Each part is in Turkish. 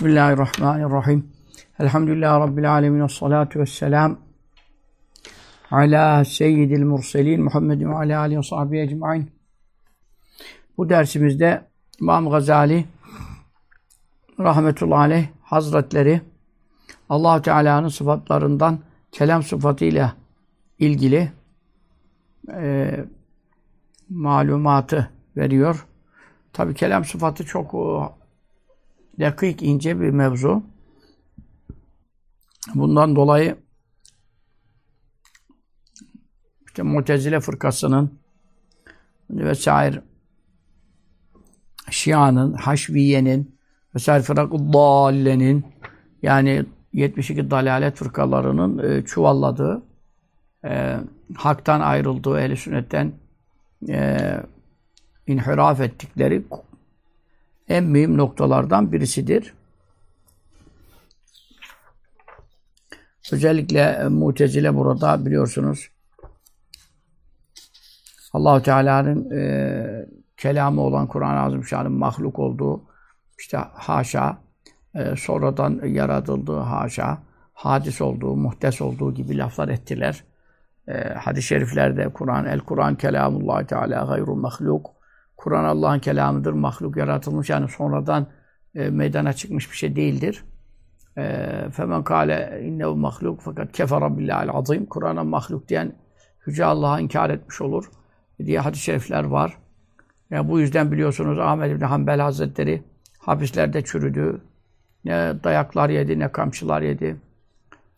Bismillahirrahmanirrahim. Elhamdülillahi Rabbil alemin. Salatu vesselam. Ala seyyidil murselin. Muhammedin ve ala alihi ve sahbihi ecma'in. Bu dersimizde İmam Gazali rahmetullahi aleyh hazretleri allah Teala'nın sıfatlarından kelam sıfatıyla ilgili e, malumatı veriyor. Tabi kelam sıfatı çok dakik, ince bir mevzu. Bundan dolayı işte Mutezile fırkasının vesaire Şia'nın, Haşviye'nin vesaire fırak-ı dallenin yani 72 dalalet fırkalarının e, çuvalladığı e, haktan ayrıldığı, ehl sünnetten e, inhiraf ettikleri en mühim noktalardan birisidir. Özellikle e, Mutezile burada biliyorsunuz Allahu Teala'nın e, kelamı olan Kur'an-ı Azimüşşan'ın mahluk olduğu işte haşa e, sonradan yaratıldığı haşa hadis olduğu, muhtes olduğu gibi laflar ettiler. E, hadis-i şeriflerde Kur'an, el Kur'an kelamullah Teala gayru mahluk Kur'an Allah'ın kelamıdır, mahluk yaratılmış yani sonradan e, meydana çıkmış bir şey değildir. Femen kâle innehu mahluk fakat kefara billahil azim. Kur'an'a mahluk diyen Yüce Allah'a inkar etmiş olur diye hadis-i şerifler var. Yani bu yüzden biliyorsunuz Ahmed bin Hanbel Hazretleri hapislerde çürüdü. Ne dayaklar yedi, ne kamçılar yedi.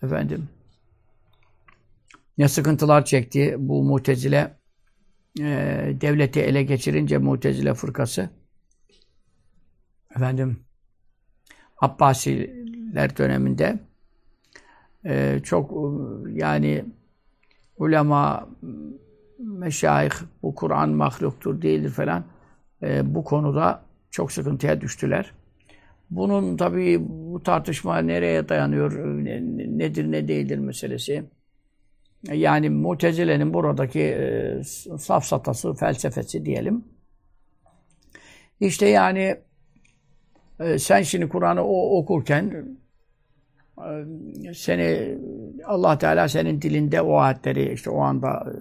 Efendim. Ne sıkıntılar çekti bu mutezile e, devleti ele geçirince Mutezile fırkası efendim Abbasiler döneminde e, çok yani ulema meşayih bu Kur'an mahluktur değildir falan e, bu konuda çok sıkıntıya düştüler. Bunun tabii bu tartışma nereye dayanıyor, nedir ne değildir meselesi. Yani Mutezile'nin buradaki e, safsatası, felsefesi diyelim. İşte yani e, sen şimdi Kur'an'ı okurken e, seni Allah Teala senin dilinde o ayetleri işte o anda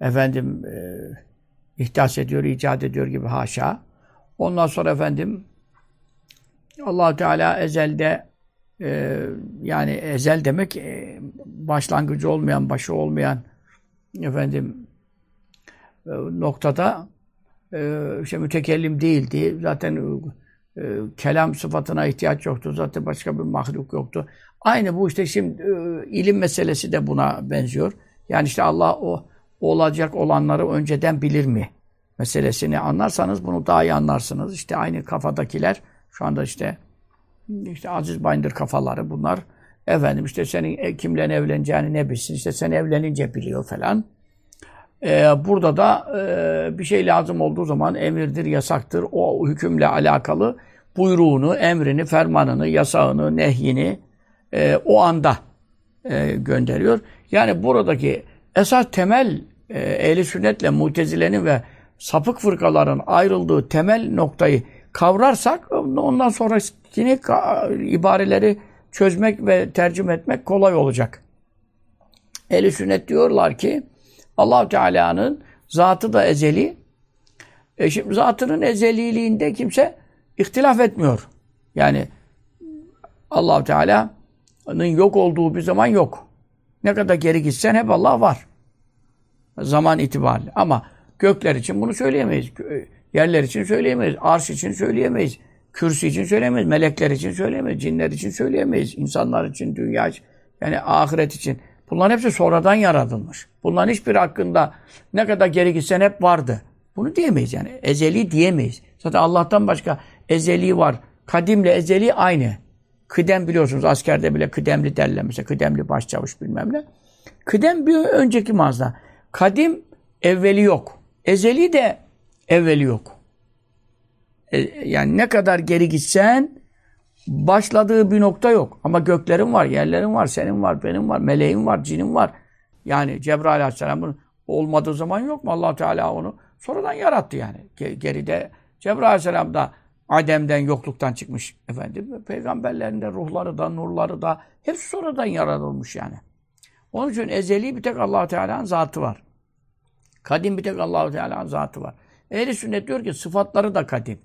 e, efendim e, ihdas ediyor, icat ediyor gibi haşa. Ondan sonra efendim Allah Teala ezelde e, yani ezel demek e, başlangıcı olmayan, başı olmayan efendim e, noktada e, işte mütekellim değildi. Zaten e, kelam sıfatına ihtiyaç yoktu. Zaten başka bir mahluk yoktu. Aynı bu işte şimdi e, ilim meselesi de buna benziyor. Yani işte Allah o olacak olanları önceden bilir mi? Meselesini anlarsanız bunu daha iyi anlarsınız. İşte aynı kafadakiler şu anda işte işte Aziz Bayındır kafaları bunlar. Efendim işte senin e, kimle evleneceğini ne bilsin. işte sen evlenince biliyor falan. Ee, burada da e, bir şey lazım olduğu zaman emirdir, yasaktır. O hükümle alakalı buyruğunu, emrini, fermanını, yasağını, nehyini e, o anda e, gönderiyor. Yani buradaki esas temel e, ehli sünnetle mutezilenin ve sapık fırkaların ayrıldığı temel noktayı kavrarsak ondan sonra yine ibareleri çözmek ve tercüme etmek kolay olacak. Ehli sünnet diyorlar ki allah Teala'nın zatı da ezeli. E şimdi zatının ezeliliğinde kimse ihtilaf etmiyor. Yani allah Teala'nın yok olduğu bir zaman yok. Ne kadar geri gitsen hep Allah var. Zaman itibariyle. Ama gökler için bunu söyleyemeyiz. Yerler için söyleyemeyiz. Arş için söyleyemeyiz. Kürsi için söyleyemeyiz. Melekler için söyleyemeyiz. Cinler için söyleyemeyiz. insanlar için, dünya için. Yani ahiret için. Bunların hepsi sonradan yaratılmış. Bunların hiçbir hakkında ne kadar geri gitsen hep vardı. Bunu diyemeyiz yani. Ezeli diyemeyiz. Zaten Allah'tan başka ezeli var. Kadimle ezeli aynı. Kıdem biliyorsunuz askerde bile kıdemli derler mesela. Kıdemli başçavuş bilmem ne. Kıdem bir önceki mazda. Kadim evveli yok. Ezeli de evveli yok. E, yani ne kadar geri gitsen başladığı bir nokta yok. Ama göklerin var, yerlerin var, senin var, benim var, meleğin var, cinin var. Yani Cebrail Aleyhisselam'ın olmadığı zaman yok mu? allah Teala onu sonradan yarattı yani. Geride Cebrail Aleyhisselam da Adem'den, yokluktan çıkmış efendim. Peygamberlerin de ruhları da, nurları da hepsi sonradan yaratılmış yani. Onun için ezeli bir tek allah Teala'nın zatı var. Kadim bir tek allah Teala'nın zatı var. Ehli sünnet diyor ki sıfatları da kadim.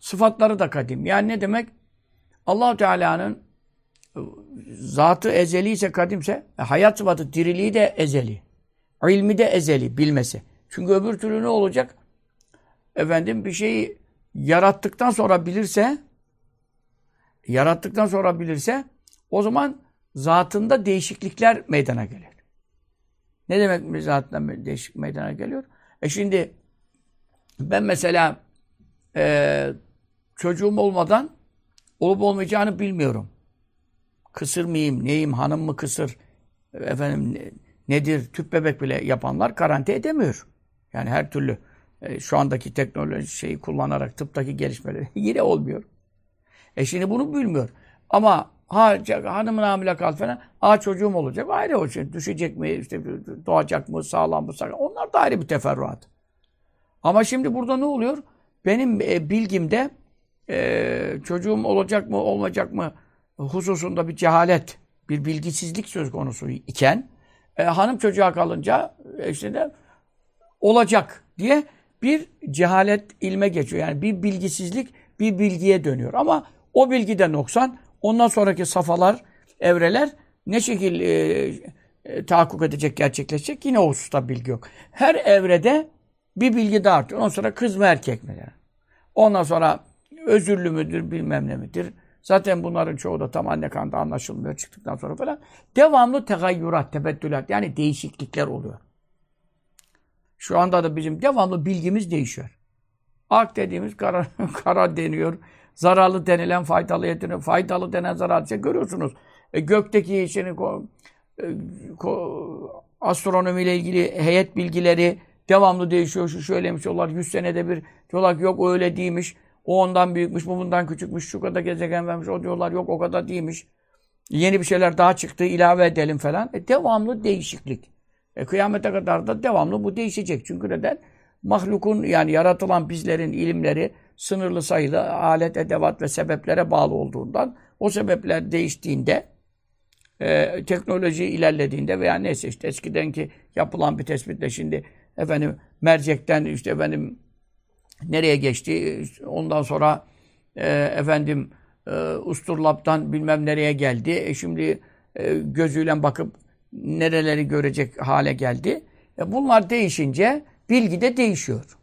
Sıfatları da kadim. Yani ne demek? allah Teala'nın zatı ezeli ise kadimse e, hayat sıfatı diriliği de ezeli. İlmi de ezeli bilmesi. Çünkü öbür türlü ne olacak? Efendim bir şeyi yarattıktan sonra bilirse yarattıktan sonra bilirse o zaman zatında değişiklikler meydana gelir. Ne demek zatında değişik meydana geliyor? E şimdi ben mesela e, çocuğum olmadan olup olmayacağını bilmiyorum. Kısır mıyım, neyim, hanım mı kısır, efendim nedir, tüp bebek bile yapanlar garanti edemiyor. Yani her türlü e, şu andaki teknoloji şeyi kullanarak tıptaki gelişmeleri yine olmuyor. E şimdi bunu bilmiyor. Ama ha hanımın hamile kal falan, ha çocuğum olacak ayrı o şey. Düşecek mi, işte doğacak mı, sağlam mı, sağlam. Onlar da ayrı bir teferruat. Ama şimdi burada ne oluyor? Benim e, bilgimde e, çocuğum olacak mı, olmayacak mı hususunda bir cehalet, bir bilgisizlik söz konusu iken e, hanım çocuğa kalınca e, işte de olacak diye bir cehalet ilme geçiyor. Yani bir bilgisizlik bir bilgiye dönüyor. Ama o bilgide noksan ondan sonraki safhalar, evreler ne şekil e, e, tahakkuk edecek, gerçekleşecek yine o hususta bilgi yok. Her evrede bir bilgi daha artıyor. Ondan sonra kız mı erkek mi? Ondan sonra özürlü müdür, bilmem ne midir? Zaten bunların çoğu da tam anne kanında anlaşılmıyor çıktıktan sonra falan. Devamlı tegayyurat, tebeddülat yani değişiklikler oluyor. Şu anda da bizim devamlı bilgimiz değişiyor. Ak dediğimiz kara, kara deniyor. Zararlı denilen faydalı deniyor. Faydalı denen zararlı şey görüyorsunuz. E, gökteki şimdi ko, e, ko, astronomiyle ilgili heyet bilgileri devamlı değişiyor. Şu şöylemiş diyorlar. 100 senede bir diyorlar ki yok öyle değilmiş. O ondan büyükmüş, bu bundan küçükmüş, şu kadar gezegen vermiş, o diyorlar yok o kadar değilmiş. Yeni bir şeyler daha çıktı, ilave edelim falan. E, devamlı değişiklik. E, kıyamete kadar da devamlı bu değişecek. Çünkü neden? Mahlukun yani yaratılan bizlerin ilimleri sınırlı sayılı alet, edevat ve sebeplere bağlı olduğundan o sebepler değiştiğinde e, teknoloji ilerlediğinde veya neyse işte eskidenki yapılan bir tespitle şimdi efendim mercekten işte efendim nereye geçti? Ondan sonra e, efendim e, Usturlap'tan bilmem nereye geldi. E şimdi e, gözüyle bakıp nereleri görecek hale geldi. E bunlar değişince bilgi de değişiyor.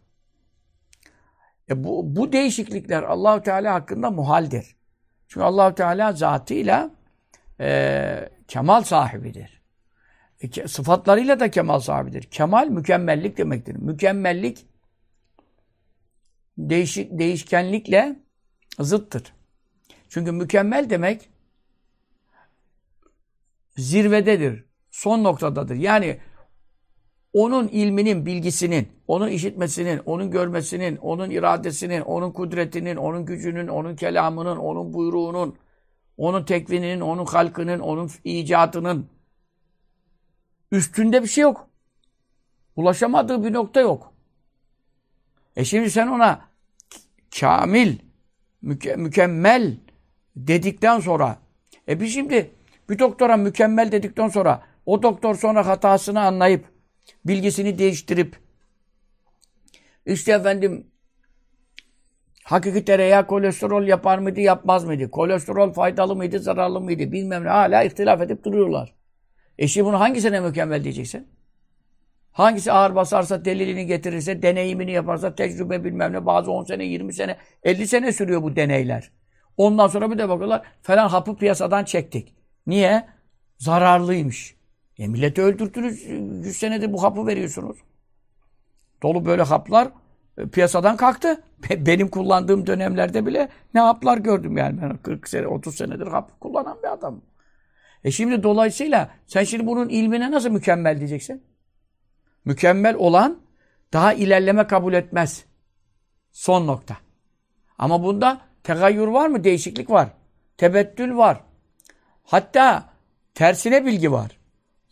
E bu, bu değişiklikler Allahu Teala hakkında muhaldir. Çünkü Allahu Teala zatıyla e, kemal sahibidir. E, sıfatlarıyla da kemal sahibidir. Kemal mükemmellik demektir. Mükemmellik değişik, değişkenlikle zıttır. Çünkü mükemmel demek zirvededir, son noktadadır. Yani onun ilminin, bilgisinin, onun işitmesinin, onun görmesinin, onun iradesinin, onun kudretinin, onun gücünün, onun kelamının, onun buyruğunun, onun tekvininin, onun halkının, onun icatının üstünde bir şey yok. Ulaşamadığı bir nokta yok. E şimdi sen ona kamil, müke mükemmel dedikten sonra e biz şimdi bir doktora mükemmel dedikten sonra o doktor sonra hatasını anlayıp bilgisini değiştirip işte efendim hakiki tereyağı kolesterol yapar mıydı, yapmaz mıydı? Kolesterol faydalı mıydı, zararlı mıydı? Bilmem ne. Hala ihtilaf edip duruyorlar. E şimdi bunu hangisine mükemmel diyeceksin? Hangisi ağır basarsa, delilini getirirse, deneyimini yaparsa, tecrübe bilmem ne, bazı 10 sene, 20 sene, 50 sene sürüyor bu deneyler. Ondan sonra bir de bakıyorlar, falan hapı piyasadan çektik. Niye? Zararlıymış. E milleti öldürdünüz, 100 senedir bu hapı veriyorsunuz. Dolu böyle haplar e, piyasadan kalktı. Benim kullandığım dönemlerde bile ne haplar gördüm yani. Ben 40 sene, 30 senedir hap kullanan bir adamım. E şimdi dolayısıyla sen şimdi bunun ilmine nasıl mükemmel diyeceksin? Mükemmel olan daha ilerleme kabul etmez. Son nokta. Ama bunda tegayyür var mı? Değişiklik var. Tebettül var. Hatta tersine bilgi var.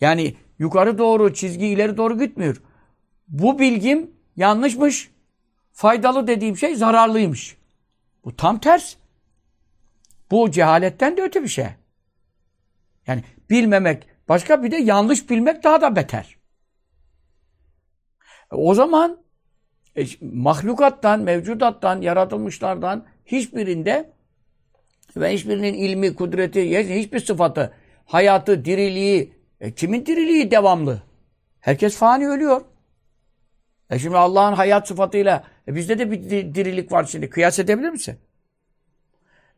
Yani yukarı doğru, çizgi ileri doğru gitmiyor. Bu bilgim yanlışmış. Faydalı dediğim şey zararlıymış. Bu tam ters. Bu cehaletten de öte bir şey. Yani bilmemek başka bir de yanlış bilmek daha da beter. E, o zaman e, mahlukattan, mevcudattan, yaratılmışlardan hiçbirinde ve hiçbirinin ilmi, kudreti, hiçbir sıfatı, hayatı, diriliği, e, kimin diriliği devamlı? Herkes fani ölüyor. E şimdi Allah'ın hayat sıfatıyla e bizde de bir dirilik var şimdi. Kıyas edebilir misin?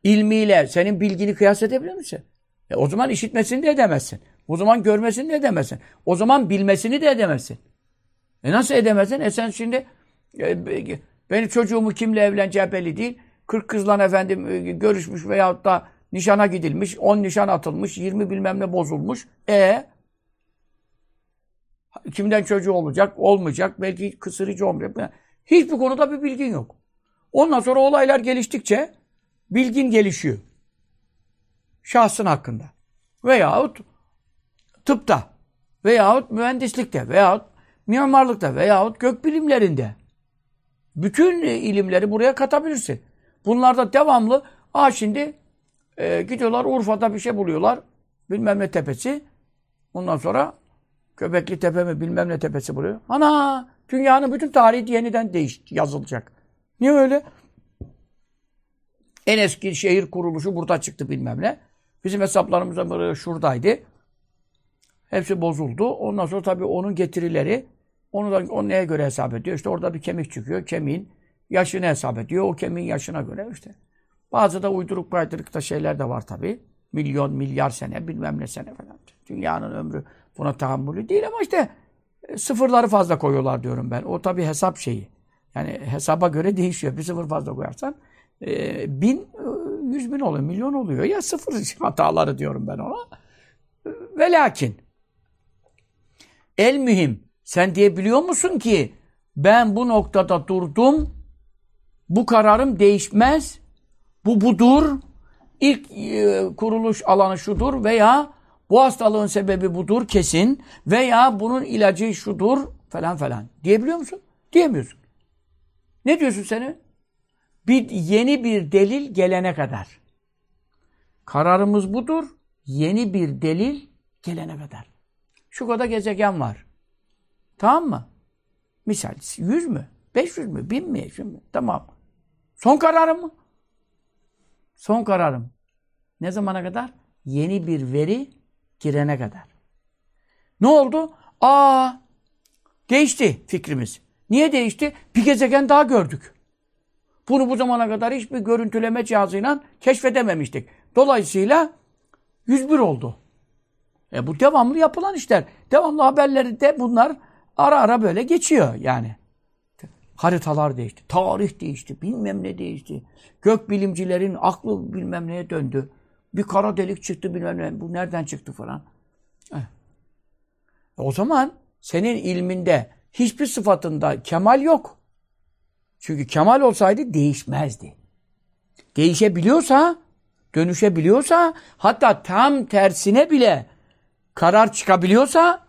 İlmiyle senin bilgini kıyas edebilir misin? E o zaman işitmesini de edemezsin. O zaman görmesini de edemezsin. O zaman bilmesini de edemezsin. E nasıl edemezsin? E sen şimdi e, benim çocuğumu kimle evleneceği belli değil. 40 kızla efendim e, görüşmüş veyahut da nişana gidilmiş, 10 nişan atılmış, 20 bilmem ne bozulmuş. E kimden çocuğu olacak, olmayacak, belki kısırıcı olmayacak. Hiçbir konuda bir bilgin yok. Ondan sonra olaylar geliştikçe bilgin gelişiyor. Şahsın hakkında. Veyahut tıpta, veyahut mühendislikte, veyahut mimarlıkta, veyahut gökbilimlerinde. Bütün ilimleri buraya katabilirsin. Bunlarda devamlı, aa şimdi e, gidiyorlar Urfa'da bir şey buluyorlar. Bilmem ne tepesi. Ondan sonra Köpekli Tepe mi bilmem ne tepesi buluyor. Ana! Dünyanın bütün tarihi yeniden değiş yazılacak. Niye öyle? En eski şehir kuruluşu burada çıktı bilmem ne. Bizim hesaplarımızda böyle şuradaydı. Hepsi bozuldu. Ondan sonra tabii onun getirileri onu da onu neye göre hesap ediyor? İşte orada bir kemik çıkıyor. Kemiğin yaşını hesap ediyor. O kemiğin yaşına göre işte. Bazı da uyduruk baydırık da şeyler de var tabii. Milyon, milyar sene, bilmem ne sene falan. Dünyanın ömrü buna tahammülü değil ama işte e, sıfırları fazla koyuyorlar diyorum ben. O tabii hesap şeyi. Yani hesaba göre değişiyor. Bir sıfır fazla koyarsan e, bin, e, yüz bin oluyor, milyon oluyor. Ya sıfır hataları diyorum ben ona. Ve lakin el mühim sen diyebiliyor musun ki ben bu noktada durdum bu kararım değişmez bu budur ilk e, kuruluş alanı şudur veya bu hastalığın sebebi budur kesin veya bunun ilacı şudur falan falan. Diyebiliyor musun? Diyemiyorsun. Ne diyorsun seni? Bir yeni bir delil gelene kadar. Kararımız budur. Yeni bir delil gelene kadar. Şu kadar gezegen var. Tamam mı? Misal 100 mü? 500 mü? 1000 mi? Şimdi, tamam. Son kararım mı? Son kararım. Ne zamana kadar? Yeni bir veri girene kadar. Ne oldu? Aa, değişti fikrimiz. Niye değişti? Bir gezegen daha gördük. Bunu bu zamana kadar hiçbir görüntüleme cihazıyla keşfedememiştik. Dolayısıyla 101 oldu. E bu devamlı yapılan işler. Devamlı haberleri de bunlar ara ara böyle geçiyor yani. Haritalar değişti, tarih değişti, bilmem ne değişti. Gök bilimcilerin aklı bilmem neye döndü. Bir kara delik çıktı bilmem ne. Bu nereden çıktı falan. Eh. O zaman senin ilminde hiçbir sıfatında kemal yok. Çünkü kemal olsaydı değişmezdi. Değişebiliyorsa, dönüşebiliyorsa, hatta tam tersine bile karar çıkabiliyorsa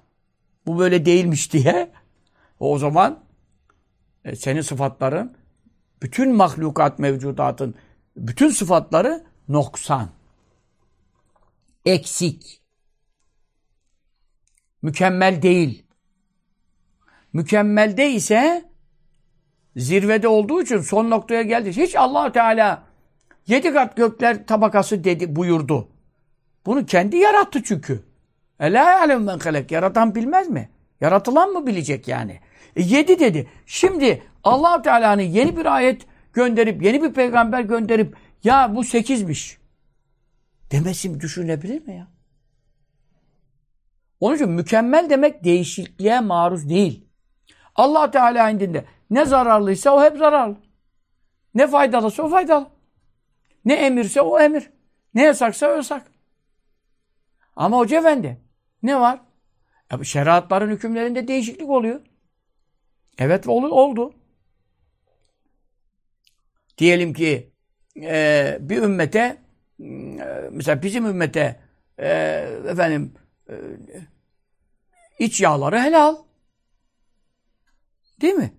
bu böyle değilmiş diye o zaman e, senin sıfatların bütün mahlukat mevcudatın bütün sıfatları noksan eksik. Mükemmel değil. Mükemmelde ise zirvede olduğu için son noktaya geldi. Hiç allah Teala yedi kat gökler tabakası dedi, buyurdu. Bunu kendi yarattı çünkü. Ela alem men halek. Yaratan bilmez mi? Yaratılan mı bilecek yani? E, yedi dedi. Şimdi allah Teala'nın yeni bir ayet gönderip, yeni bir peygamber gönderip ya bu sekizmiş demesi düşünebilir mi ya? Onun için mükemmel demek değişikliğe maruz değil. Allah Teala indinde ne zararlıysa o hep zararlı. Ne faydalısa o faydalı. Ne emirse o emir. Ne yasaksa o yasak. Ama Hoca Efendi ne var? Ya, şeriatların hükümlerinde değişiklik oluyor. Evet oldu. Diyelim ki e, bir ümmete ee, mesela bizim ümmete e, efendim e, iç yağları helal. Değil mi?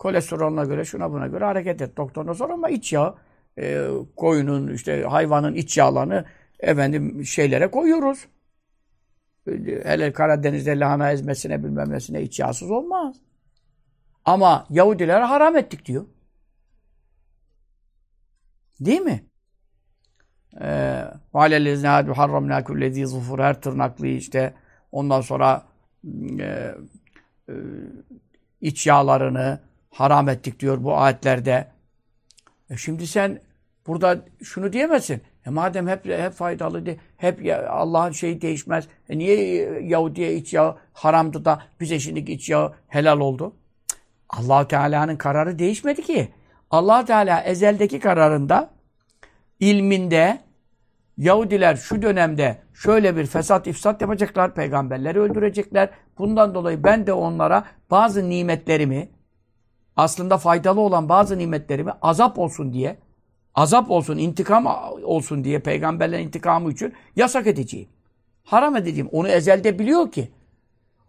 Kolesterolüne göre, şuna buna göre hareket et doktoruna sor ama iç yağı e, koyunun, işte hayvanın iç yağlarını efendim şeylere koyuyoruz. Hele Karadeniz'de lahana ezmesine bilmem nesine iç yağsız olmaz. Ama Yahudilere haram ettik diyor. Değil mi? وَعَلَى الَّذِينَ حَرَّمْنَا كُلَّ ذ۪ي zufur Her tırnaklıyı işte ondan sonra e, e, iç yağlarını haram ettik diyor bu ayetlerde. E şimdi sen burada şunu diyemezsin. E madem hep hep faydalı, hep Allah'ın şeyi değişmez. E niye Yahudiye iç yağı haramdı da bize şimdi iç yağı helal oldu? allah Teala'nın kararı değişmedi ki. allah Teala ezeldeki kararında, ilminde, Yahudiler şu dönemde şöyle bir fesat ifsat yapacaklar, peygamberleri öldürecekler. Bundan dolayı ben de onlara bazı nimetlerimi, aslında faydalı olan bazı nimetlerimi azap olsun diye, azap olsun, intikam olsun diye peygamberlerin intikamı için yasak edeceğim. Haram edeceğim. Onu ezelde biliyor ki.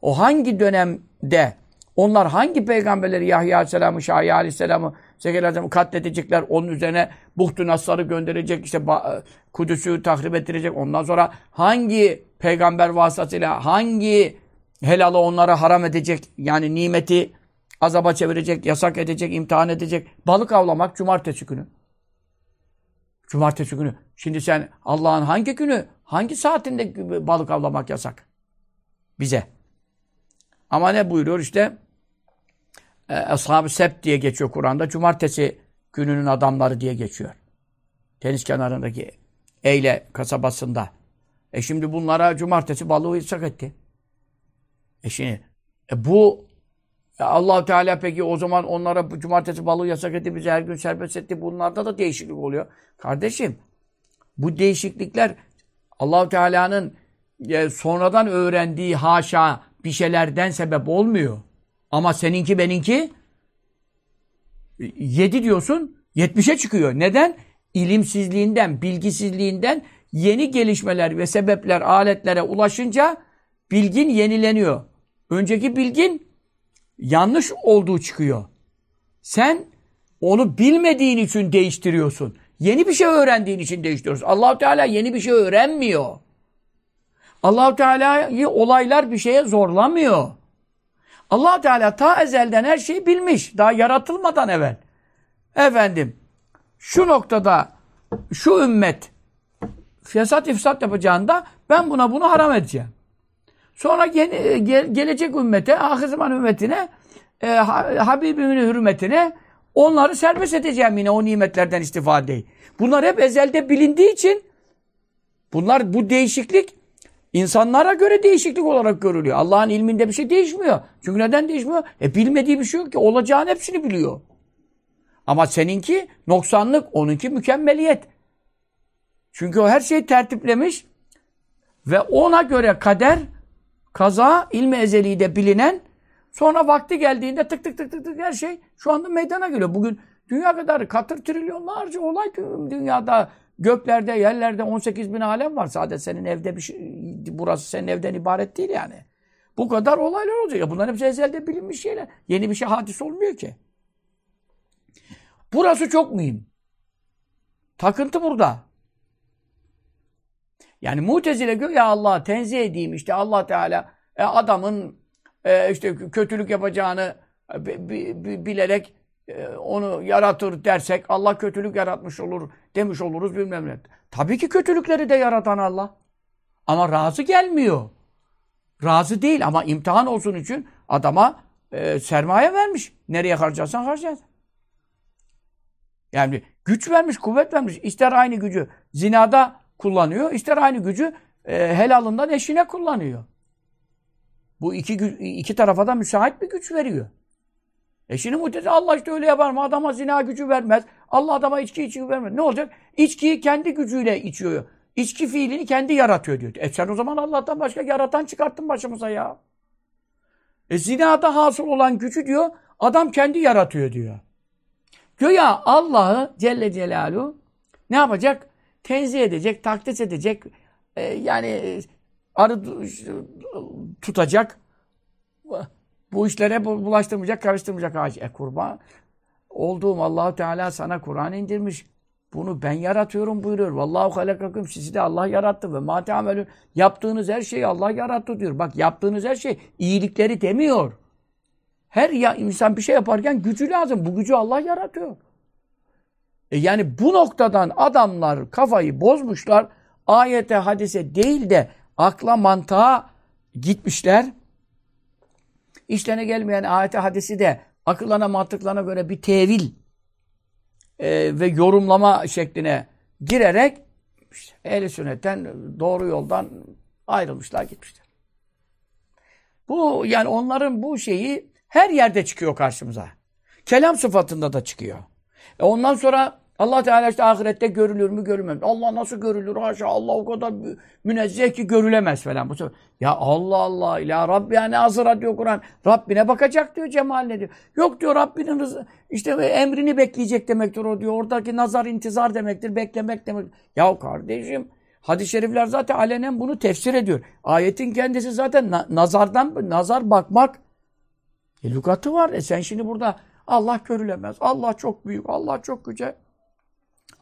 O hangi dönemde onlar hangi peygamberleri Yahya Aleyhisselam'ı, Şahya Aleyhisselam'ı, Zekeriya Aleyhisselam'ı katledecekler, onun üzerine Buhtu Nasar'ı gönderecek, işte Kudüs'ü tahrip ettirecek. Ondan sonra hangi peygamber vasıtasıyla hangi helalı onlara haram edecek, yani nimeti azaba çevirecek, yasak edecek, imtihan edecek. Balık avlamak cumartesi günü. Cumartesi günü. Şimdi sen Allah'ın hangi günü, hangi saatinde balık avlamak yasak? Bize. Ama ne buyuruyor işte? E, Ashab-ı Sebt diye geçiyor Kur'an'da. Cumartesi gününün adamları diye geçiyor. Deniz kenarındaki Eyle kasabasında. E şimdi bunlara cumartesi balığı yasak etti. E şimdi e bu allah Teala peki o zaman onlara cumartesi balığı yasak etti, bize her gün serbest etti. Bunlarda da değişiklik oluyor. Kardeşim bu değişiklikler allah Teala'nın e, sonradan öğrendiği haşa bir şeylerden sebep olmuyor. Ama seninki beninki 7 diyorsun 70'e çıkıyor. Neden? İlimsizliğinden, bilgisizliğinden yeni gelişmeler ve sebepler aletlere ulaşınca bilgin yenileniyor. Önceki bilgin yanlış olduğu çıkıyor. Sen onu bilmediğin için değiştiriyorsun. Yeni bir şey öğrendiğin için değiştiriyorsun. Allahu Teala yeni bir şey öğrenmiyor. Allahu Teala'yı olaylar bir şeye zorlamıyor. allah Teala ta ezelden her şeyi bilmiş. Daha yaratılmadan evvel. Efendim, şu noktada şu ümmet fesat ifsat yapacağında ben buna bunu haram edeceğim. Sonra gel, gel, gelecek ümmete, ahir zaman ümmetine, e, Habibimin hürmetine onları serbest edeceğim yine o nimetlerden istifadeyi. Bunlar hep ezelde bilindiği için bunlar bu değişiklik İnsanlara göre değişiklik olarak görülüyor. Allah'ın ilminde bir şey değişmiyor. Çünkü neden değişmiyor? E bilmediği bir şey yok ki. Olacağın hepsini biliyor. Ama seninki noksanlık, onunki mükemmeliyet. Çünkü o her şeyi tertiplemiş ve ona göre kader, kaza, ilmi ezeli de bilinen sonra vakti geldiğinde tık tık tık tık tık her şey şu anda meydana geliyor. Bugün dünya kadar katır trilyonlarca olay dünyada Göklerde, yerlerde 18 bin alem var. Sadece senin evde bir şey, burası senin evden ibaret değil yani. Bu kadar olaylar olacak. Ya bunların hepsi ezelde bilinmiş şeyler. Yeni bir şey hadis olmuyor ki. Burası çok mühim. Takıntı burada. Yani mutezile göre ya Allah tenzih edeyim işte Allah Teala e, adamın e, işte kötülük yapacağını e, bilerek e, onu yaratır dersek Allah kötülük yaratmış olur demiş oluruz bilmem ne. Tabii ki kötülükleri de yaratan Allah. Ama razı gelmiyor. Razı değil ama imtihan olsun için adama e, sermaye vermiş. Nereye harcarsan harcar. Yani güç vermiş, kuvvet vermiş. İster aynı gücü zinada kullanıyor, ister aynı gücü e, helalından eşine kullanıyor. Bu iki, iki tarafa da müsait bir güç veriyor. E şimdi mutezi Allah işte öyle yapar mı? Adama zina gücü vermez. Allah adama içki içki vermez. Ne olacak? İçkiyi kendi gücüyle içiyor. İçki fiilini kendi yaratıyor diyor. E sen o zaman Allah'tan başka yaratan çıkarttın başımıza ya. E zinada hasıl olan gücü diyor, adam kendi yaratıyor diyor. Göya Allah'ı Celle Celaluhu ne yapacak? Tenzih edecek, takdis edecek. E, yani e, arı tutacak bu işlere bulaştırmayacak, karıştırmayacak ağaç. E kurban olduğum Allahu Teala sana Kur'an indirmiş. Bunu ben yaratıyorum buyuruyor. Vallahu halakakum sizi de Allah yarattı ve ma teamelün yaptığınız her şeyi Allah yarattı diyor. Bak yaptığınız her şey iyilikleri demiyor. Her ya, insan bir şey yaparken gücü lazım. Bu gücü Allah yaratıyor. E yani bu noktadan adamlar kafayı bozmuşlar. Ayete, hadise değil de akla, mantığa gitmişler. İşlerine gelmeyen ayete, hadisi de akıllarına, mantıklarına göre bir tevil e, ve yorumlama şekline girerek işte, ehl sünnetten doğru yoldan ayrılmışlar, gitmişler. Bu yani onların bu şeyi her yerde çıkıyor karşımıza. Kelam sıfatında da çıkıyor. E ondan sonra Allah Teala işte ahirette görülür mü görülmez. Allah nasıl görülür? Haşa Allah o kadar münezzeh ki görülemez falan. Bu sefer, ya Allah Allah ila Rabbi yani hazıra diyor Kur'an. Rabbine bakacak diyor cemaline diyor. Yok diyor Rabbinin rızı, işte emrini bekleyecek demektir o diyor. Oradaki nazar intizar demektir. Beklemek demek. Ya kardeşim hadis-i şerifler zaten alenen bunu tefsir ediyor. Ayetin kendisi zaten na nazardan nazar bakmak e, lügatı var. E sen şimdi burada Allah görülemez. Allah çok büyük. Allah çok güzel.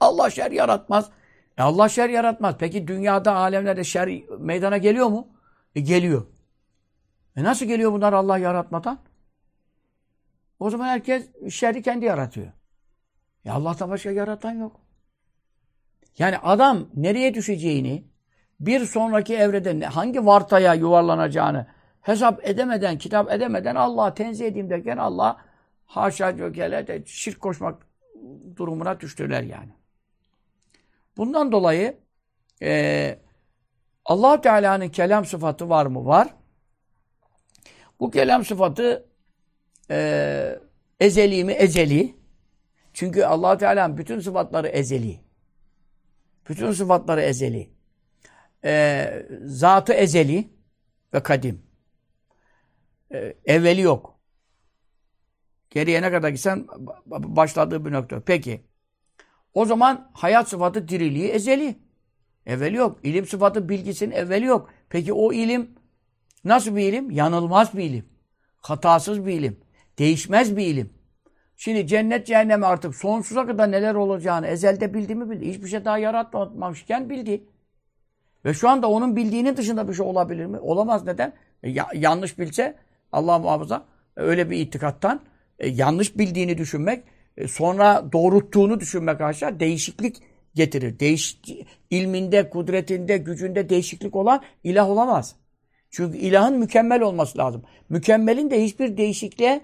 Allah şer yaratmaz. E Allah şer yaratmaz. Peki dünyada, alemlerde şer meydana geliyor mu? E geliyor. E nasıl geliyor bunlar Allah yaratmadan? O zaman herkes şerri kendi yaratıyor. Ya Allah'tan başka yaratan yok. Yani adam nereye düşeceğini, bir sonraki evrede hangi vartaya yuvarlanacağını hesap edemeden, kitap edemeden Allah'a tenzih edeyim derken Allah haşa gökele de şirk koşmak durumuna düştüler yani. Bundan dolayı e, allah Teala'nın kelam sıfatı var mı? Var. Bu kelam sıfatı e, ezeli mi? Ezeli. Çünkü allah Teala'nın bütün sıfatları ezeli. Bütün sıfatları ezeli. E, zatı ezeli ve kadim. E, evveli yok. Geriye ne kadar gitsen başladığı bir nokta. Peki. O zaman hayat sıfatı diriliği ezeli. Evveli yok. İlim sıfatı bilgisinin evveli yok. Peki o ilim nasıl bir ilim? Yanılmaz bir ilim. Hatasız bir ilim. Değişmez bir ilim. Şimdi cennet cehenneme artık sonsuza kadar neler olacağını ezelde bildi mi bildi. Hiçbir şey daha yaratmamışken bildi. Ve şu anda onun bildiğinin dışında bir şey olabilir mi? Olamaz. Neden? E, ya, yanlış bilse Allah muhafaza öyle bir itikattan e, yanlış bildiğini düşünmek e, sonra doğrulttuğunu düşünmek aşağı değişiklik getirir. Değiş, ilminde, kudretinde, gücünde değişiklik olan ilah olamaz. Çünkü ilahın mükemmel olması lazım. Mükemmelin de hiçbir değişikliğe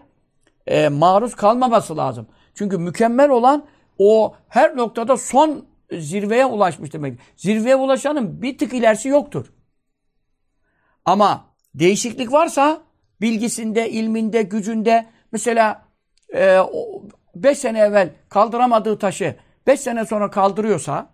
e, maruz kalmaması lazım. Çünkü mükemmel olan o her noktada son zirveye ulaşmış demek. Zirveye ulaşanın bir tık ilerisi yoktur. Ama değişiklik varsa bilgisinde, ilminde, gücünde mesela e, 5 sene evvel kaldıramadığı taşı 5 sene sonra kaldırıyorsa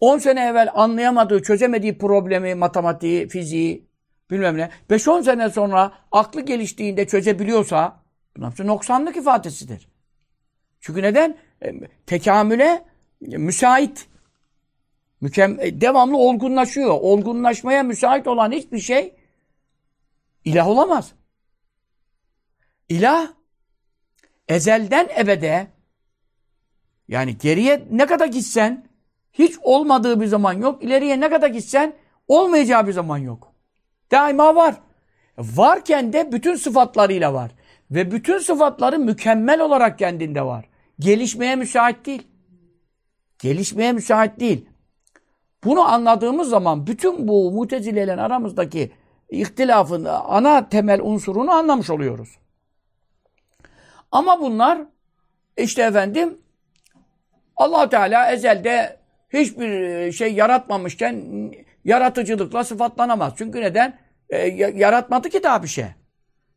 10 sene evvel anlayamadığı, çözemediği problemi, matematiği, fiziği, bilmem ne, 5-10 sene sonra aklı geliştiğinde çözebiliyorsa bunlar noksanlık ifadesidir. Çünkü neden? E, tekamüle müsait. Mükem e, devamlı olgunlaşıyor. Olgunlaşmaya müsait olan hiçbir şey ilah olamaz. İlah ezelden ebede yani geriye ne kadar gitsen hiç olmadığı bir zaman yok. İleriye ne kadar gitsen olmayacağı bir zaman yok. Daima var. Varken de bütün sıfatlarıyla var. Ve bütün sıfatları mükemmel olarak kendinde var. Gelişmeye müsait değil. Gelişmeye müsait değil. Bunu anladığımız zaman bütün bu mutezilelerin aramızdaki ihtilafın ana temel unsurunu anlamış oluyoruz. Ama bunlar işte efendim allah Teala ezelde hiçbir şey yaratmamışken yaratıcılıkla sıfatlanamaz. Çünkü neden? E, yaratmadı ki daha bir şey.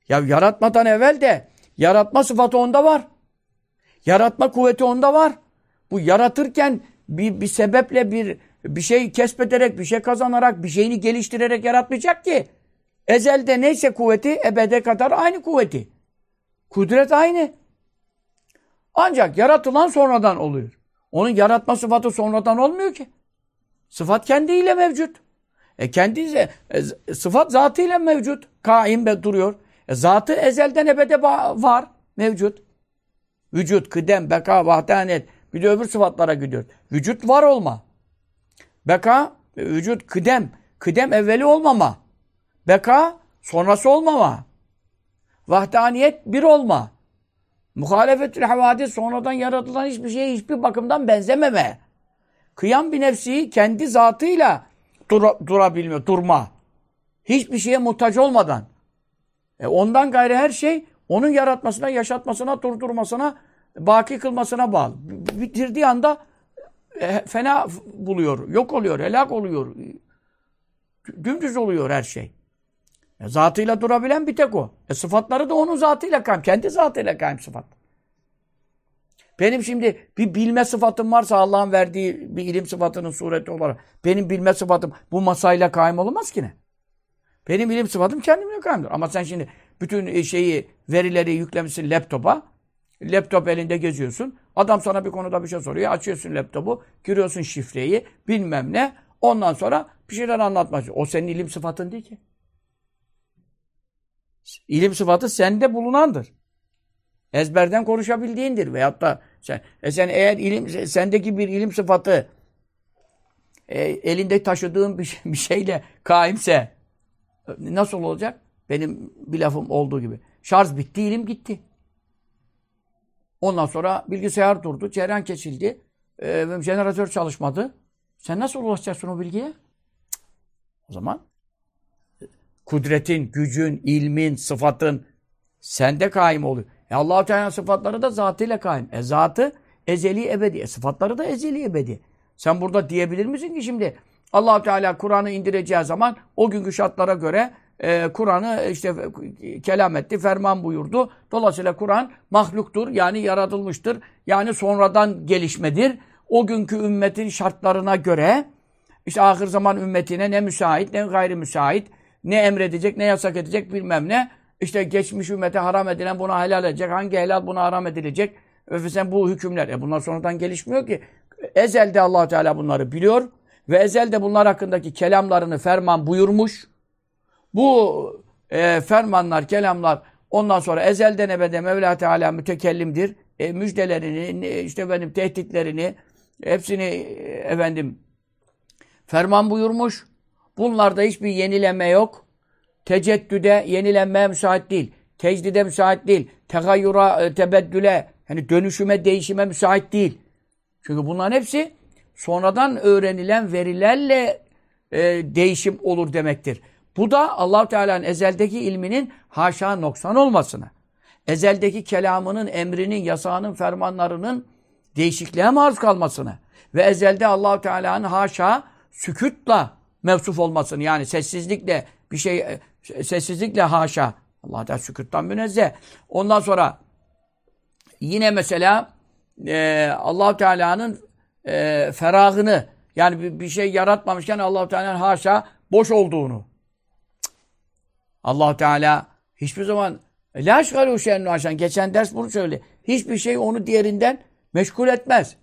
Ya yaratmadan evvel de yaratma sıfatı onda var. Yaratma kuvveti onda var. Bu yaratırken bir, bir sebeple bir bir şey kesbederek, bir şey kazanarak, bir şeyini geliştirerek yaratmayacak ki. Ezelde neyse kuvveti, ebede kadar aynı kuvveti. Kudret aynı. Ancak yaratılan sonradan oluyor. Onun yaratma sıfatı sonradan olmuyor ki. Sıfat kendiyle mevcut. E kendi e, sıfat zatıyla mevcut. Kaim ve duruyor. E, zatı ezelden ebede var. Mevcut. Vücut, kıdem, beka, vahdanet. Bir de öbür sıfatlara gidiyor. Vücut var olma. Beka, vücut kıdem. Kıdem evveli olmama. Beka, sonrası olmama. Vahdaniyet bir olma. Muhalefetül havadis sonradan yaratılan hiçbir şeye hiçbir bakımdan benzememe. Kıyam bir nefsi kendi zatıyla dura, durabilme, durma. Hiçbir şeye muhtaç olmadan. E ondan gayrı her şey onun yaratmasına, yaşatmasına, durdurmasına, baki kılmasına bağlı. Bitirdiği anda e, fena buluyor, yok oluyor, helak oluyor. Dümdüz oluyor her şey. E, zatıyla durabilen bir tek o. E, sıfatları da onun zatıyla kaym. Kendi zatıyla kaym sıfat. Benim şimdi bir bilme sıfatım varsa Allah'ın verdiği bir ilim sıfatının sureti olarak benim bilme sıfatım bu masayla kaym olmaz ki ne? Benim ilim sıfatım kendimle kaymdır. Ama sen şimdi bütün e, şeyi, verileri yüklemişsin laptopa. Laptop elinde geziyorsun. Adam sana bir konuda bir şey soruyor. Açıyorsun laptopu, giriyorsun şifreyi, bilmem ne. Ondan sonra bir şeyler anlatmak. O senin ilim sıfatın değil ki. İlim sıfatı sende bulunandır. Ezberden konuşabildiğindir. Veyahut da sen, e sen eğer ilim, sendeki bir ilim sıfatı e, elinde taşıdığın bir, bir şeyle kaimse nasıl olacak? Benim bir lafım olduğu gibi. Şarj bitti, ilim gitti. Ondan sonra bilgisayar durdu, cereyan kesildi, e, jeneratör çalışmadı. Sen nasıl ulaşacaksın o bilgiye? Cık. O zaman kudretin, gücün, ilmin, sıfatın sende kaim oluyor. E Allah-u Teala'nın sıfatları da zatıyla kaim. E zatı ezeli ebedi. E sıfatları da ezeli ebedi. Sen burada diyebilir misin ki şimdi allah Teala Kur'an'ı indireceği zaman o günkü şartlara göre e, Kur'an'ı işte kelam etti, ferman buyurdu. Dolayısıyla Kur'an mahluktur, yani yaratılmıştır. Yani sonradan gelişmedir. O günkü ümmetin şartlarına göre işte ahir zaman ümmetine ne müsait ne gayri müsait ne emredecek ne yasak edecek bilmem ne. İşte geçmiş ümmete haram edilen buna helal edecek. Hangi helal buna haram edilecek? Ve sen bu hükümler. E bunlar sonradan gelişmiyor ki. Ezelde allah Teala bunları biliyor. Ve ezelde bunlar hakkındaki kelamlarını ferman buyurmuş. Bu e, fermanlar, kelamlar ondan sonra ezelden ebede Mevla Teala mütekellimdir. E, müjdelerini, işte benim tehditlerini hepsini e, efendim ferman buyurmuş. Bunlarda hiçbir yenileme yok. Teceddüde yenilenmeye müsait değil. Tecdide müsait değil. Tegayyura, e, tebeddüle, yani dönüşüme, değişime müsait değil. Çünkü bunların hepsi sonradan öğrenilen verilerle e, değişim olur demektir. Bu da allah Teala'nın ezeldeki ilminin haşa noksan olmasına, ezeldeki kelamının, emrinin, yasağının, fermanlarının değişikliğe maruz kalmasını ve ezelde allah Teala'nın haşa sükutla mevsuf olmasını yani sessizlikle bir şey e, sessizlikle haşa Allah Teala sükuttan münezzeh. Ondan sonra yine mesela e, allah Teala'nın e, ferahını yani bir, bir şey yaratmamışken allah Teala'nın haşa boş olduğunu allah Teala hiçbir zaman La şgalu şennu aşan. Geçen ders bunu söyle. Hiçbir şey onu diğerinden meşgul etmez.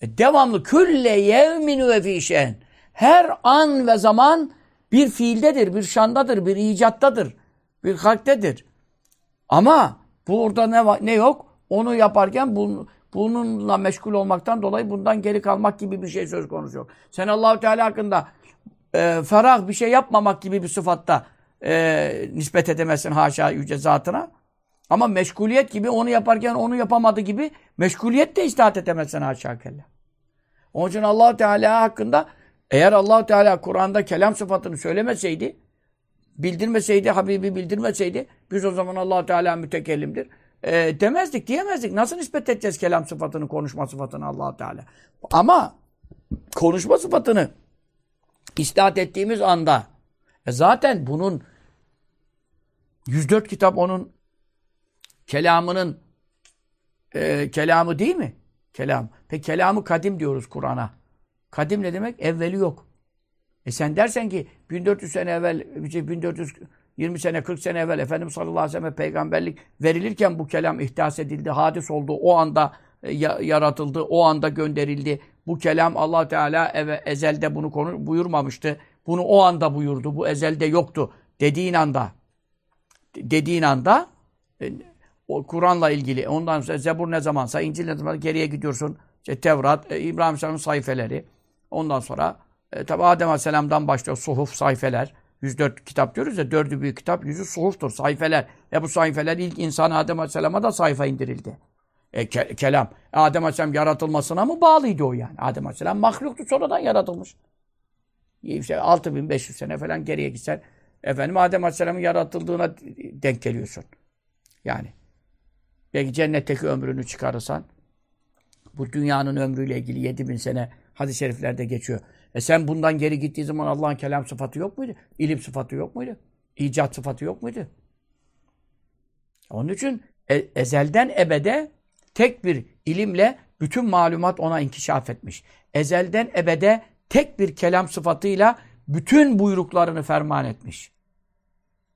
E, devamlı külle yevmin ve fişen. Her an ve zaman bir fiildedir, bir şandadır, bir icattadır, bir halktedir. Ama burada ne, ne yok? Onu yaparken bunu, bununla meşgul olmaktan dolayı bundan geri kalmak gibi bir şey söz konusu yok. Sen Allahu Teala hakkında e, ferah bir şey yapmamak gibi bir sıfatta e, nispet edemezsin haşa yüce zatına. Ama meşguliyet gibi onu yaparken onu yapamadı gibi meşguliyet de istahat edemezsin haşa kella. Onun için allah Teala hakkında eğer allah Teala Kur'an'da kelam sıfatını söylemeseydi, bildirmeseydi, Habibi bildirmeseydi, biz o zaman allah Teala mütekellimdir. E, demezdik, diyemezdik. Nasıl nispet edeceğiz kelam sıfatını, konuşma sıfatını allah Teala? Ama konuşma sıfatını istat ettiğimiz anda e zaten bunun 104 kitap onun kelamının e, kelamı değil mi? Kelam. Peki kelamı kadim diyoruz Kur'an'a. Kadim ne demek? Evveli yok. E sen dersen ki 1400 sene evvel, 1420 sene, 40 sene evvel Efendimiz sallallahu aleyhi ve sellem peygamberlik verilirken bu kelam ihdas edildi, hadis oldu, o anda e, yaratıldı, o anda gönderildi. Bu kelam allah Teala eve, ezelde bunu konu buyurmamıştı. Bunu o anda buyurdu. Bu ezelde yoktu. Dediğin anda dediğin anda e, Kur'an'la ilgili ondan sonra Zebur ne zamansa İncil ne zaman geriye gidiyorsun. İşte Tevrat, e, İbrahim Aleyhisselam'ın sayfeleri. Ondan sonra e, tabi Adem Aleyhisselam'dan başlıyor suhuf, sayfeler. 104 kitap diyoruz ya, dördü büyük kitap, yüzü suhuftur, sayfeler. Ve bu sayfeler ilk insan Adem Aleyhisselam'a da sayfa indirildi. E, ke kelam. Adem Aleyhisselam yaratılmasına mı bağlıydı o yani? Adem Aleyhisselam mahluktu, sonradan yaratılmış. İşte 6500 sene falan geriye gitsen, efendim Adem Aleyhisselam'ın yaratıldığına denk geliyorsun. Yani. Belki cennetteki ömrünü çıkarırsan, bu dünyanın ömrüyle ilgili 7000 sene hadis-i şeriflerde geçiyor. E sen bundan geri gittiği zaman Allah'ın kelam sıfatı yok muydu? İlim sıfatı yok muydu? İcat sıfatı yok muydu? Onun için e ezelden ebede tek bir ilimle bütün malumat ona inkişaf etmiş. Ezelden ebede tek bir kelam sıfatıyla bütün buyruklarını ferman etmiş.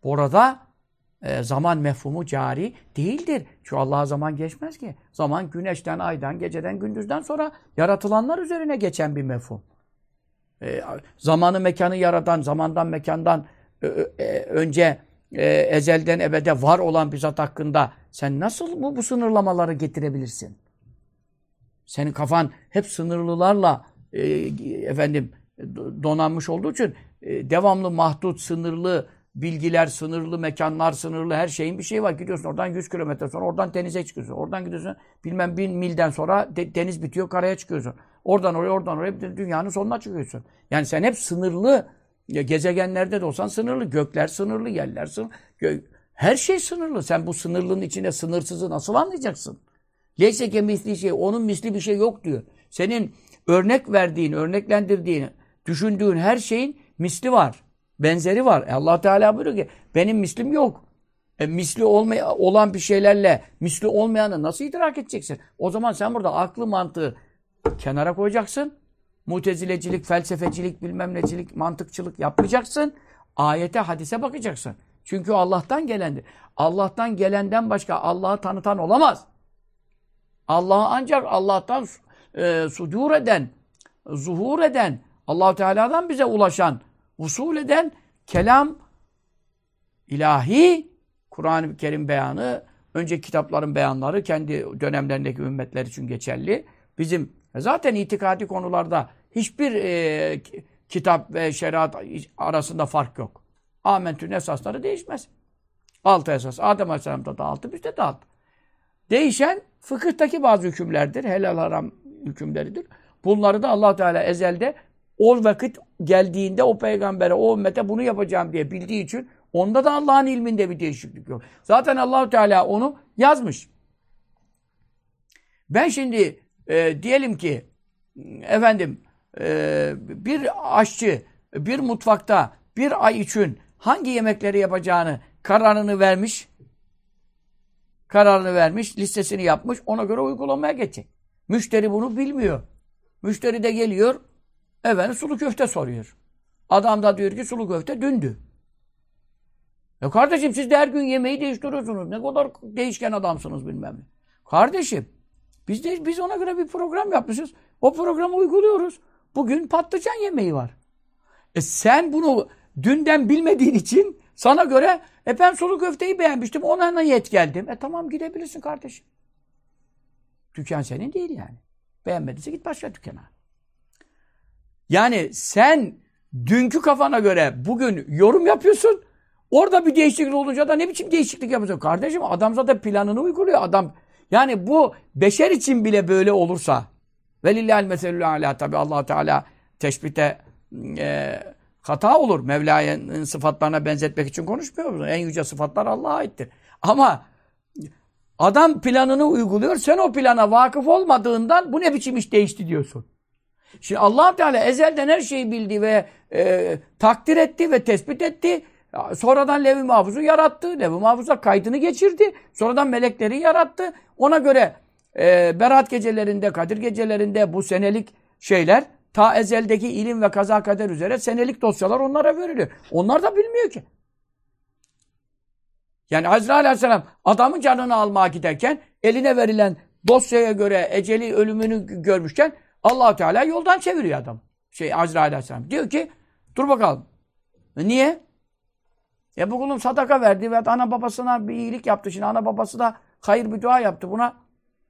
Burada e, zaman mefhumu cari değildir. Çünkü Allah'a zaman geçmez ki. Zaman güneşten, aydan, geceden, gündüzden sonra yaratılanlar üzerine geçen bir mefhum. E, zamanı, mekanı yaratan, zamandan, mekandan e, e, önce e, ezelden ebede var olan bir zat hakkında sen nasıl bu, bu sınırlamaları getirebilirsin? Senin kafan hep sınırlılarla e, efendim donanmış olduğu için e, devamlı mahdut, sınırlı, bilgiler sınırlı, mekanlar sınırlı, her şeyin bir şeyi var. Gidiyorsun oradan 100 kilometre sonra oradan denize çıkıyorsun. Oradan gidiyorsun bilmem bin milden sonra de, deniz bitiyor karaya çıkıyorsun. Oradan oraya oradan oraya dünyanın sonuna çıkıyorsun. Yani sen hep sınırlı ya gezegenlerde de olsan sınırlı. Gökler sınırlı, yerler sınırlı. Gö her şey sınırlı. Sen bu sınırlının içinde sınırsızı nasıl anlayacaksın? Leyse misli şey, onun misli bir şey yok diyor. Senin örnek verdiğin, örneklendirdiğin, düşündüğün her şeyin misli var. Benzeri var. E allah Teala buyuruyor ki benim mislim yok. E, misli olmay olan bir şeylerle misli olmayanı nasıl idrak edeceksin? O zaman sen burada aklı mantığı kenara koyacaksın. Mutezilecilik, felsefecilik, bilmem necilik, mantıkçılık yapmayacaksın. Ayete, hadise bakacaksın. Çünkü Allah'tan gelendir. Allah'tan gelenden başka Allah'ı tanıtan olamaz. Allah'ı ancak Allah'tan e, sudur eden, zuhur eden, allah Teala'dan bize ulaşan, usul eden kelam ilahi Kur'an-ı Kerim beyanı, önce kitapların beyanları kendi dönemlerindeki ümmetler için geçerli. Bizim zaten itikadi konularda hiçbir e, kitap ve şeriat arasında fark yok. Amentü'nün esasları değişmez. Altı esas. Adem Aleyhisselam'da da altı, bizde de altı. Değişen fıkıhtaki bazı hükümlerdir. Helal haram hükümleridir. Bunları da allah Teala ezelde o vakit geldiğinde o peygambere, o ümmete bunu yapacağım diye bildiği için onda da Allah'ın ilminde bir değişiklik yok. Zaten Allahu Teala onu yazmış. Ben şimdi e, diyelim ki efendim e, bir aşçı bir mutfakta bir ay için hangi yemekleri yapacağını kararını vermiş. Kararını vermiş, listesini yapmış, ona göre uygulamaya geçecek. Müşteri bunu bilmiyor. Müşteri de geliyor, Efendim sulu köfte soruyor. Adam da diyor ki sulu köfte dündü. Ya kardeşim siz de her gün yemeği değiştiriyorsunuz. Ne kadar değişken adamsınız bilmem ne. Kardeşim biz de biz ona göre bir program yapmışız. O programı uyguluyoruz. Bugün patlıcan yemeği var. E sen bunu dünden bilmediğin için sana göre e ben sulu köfteyi beğenmiştim. Ona niyet geldim. E tamam gidebilirsin kardeşim. Dükkan senin değil yani. Beğenmediyse git başka dükkana. Yani sen dünkü kafana göre bugün yorum yapıyorsun. Orada bir değişiklik olunca da ne biçim değişiklik yapıyorsun? Kardeşim adam zaten planını uyguluyor. Adam yani bu beşer için bile böyle olursa velillahil meselül ala tabi allah Teala teşbihte e, hata olur. Mevla'nın sıfatlarına benzetmek için konuşmuyor. En yüce sıfatlar Allah'a aittir. Ama adam planını uyguluyor. Sen o plana vakıf olmadığından bu ne biçim iş değişti diyorsun. Şimdi allah Teala ezelden her şeyi bildi ve e, takdir etti ve tespit etti. Sonradan Levi Mahfuz'u yarattı. Levi Mahfuz'a kaydını geçirdi. Sonradan melekleri yarattı. Ona göre e, Berat gecelerinde, Kadir gecelerinde bu senelik şeyler ta ezeldeki ilim ve kaza kader üzere senelik dosyalar onlara veriliyor. Onlar da bilmiyor ki. Yani Azrail Aleyhisselam adamın canını almaya giderken eline verilen dosyaya göre eceli ölümünü görmüşken allah Teala yoldan çeviriyor adam. Şey Azrail Aleyhisselam. Diyor ki dur bakalım. E niye? E bu kulum sadaka verdi ve ana babasına bir iyilik yaptı. Şimdi ana babası da hayır bir dua yaptı buna.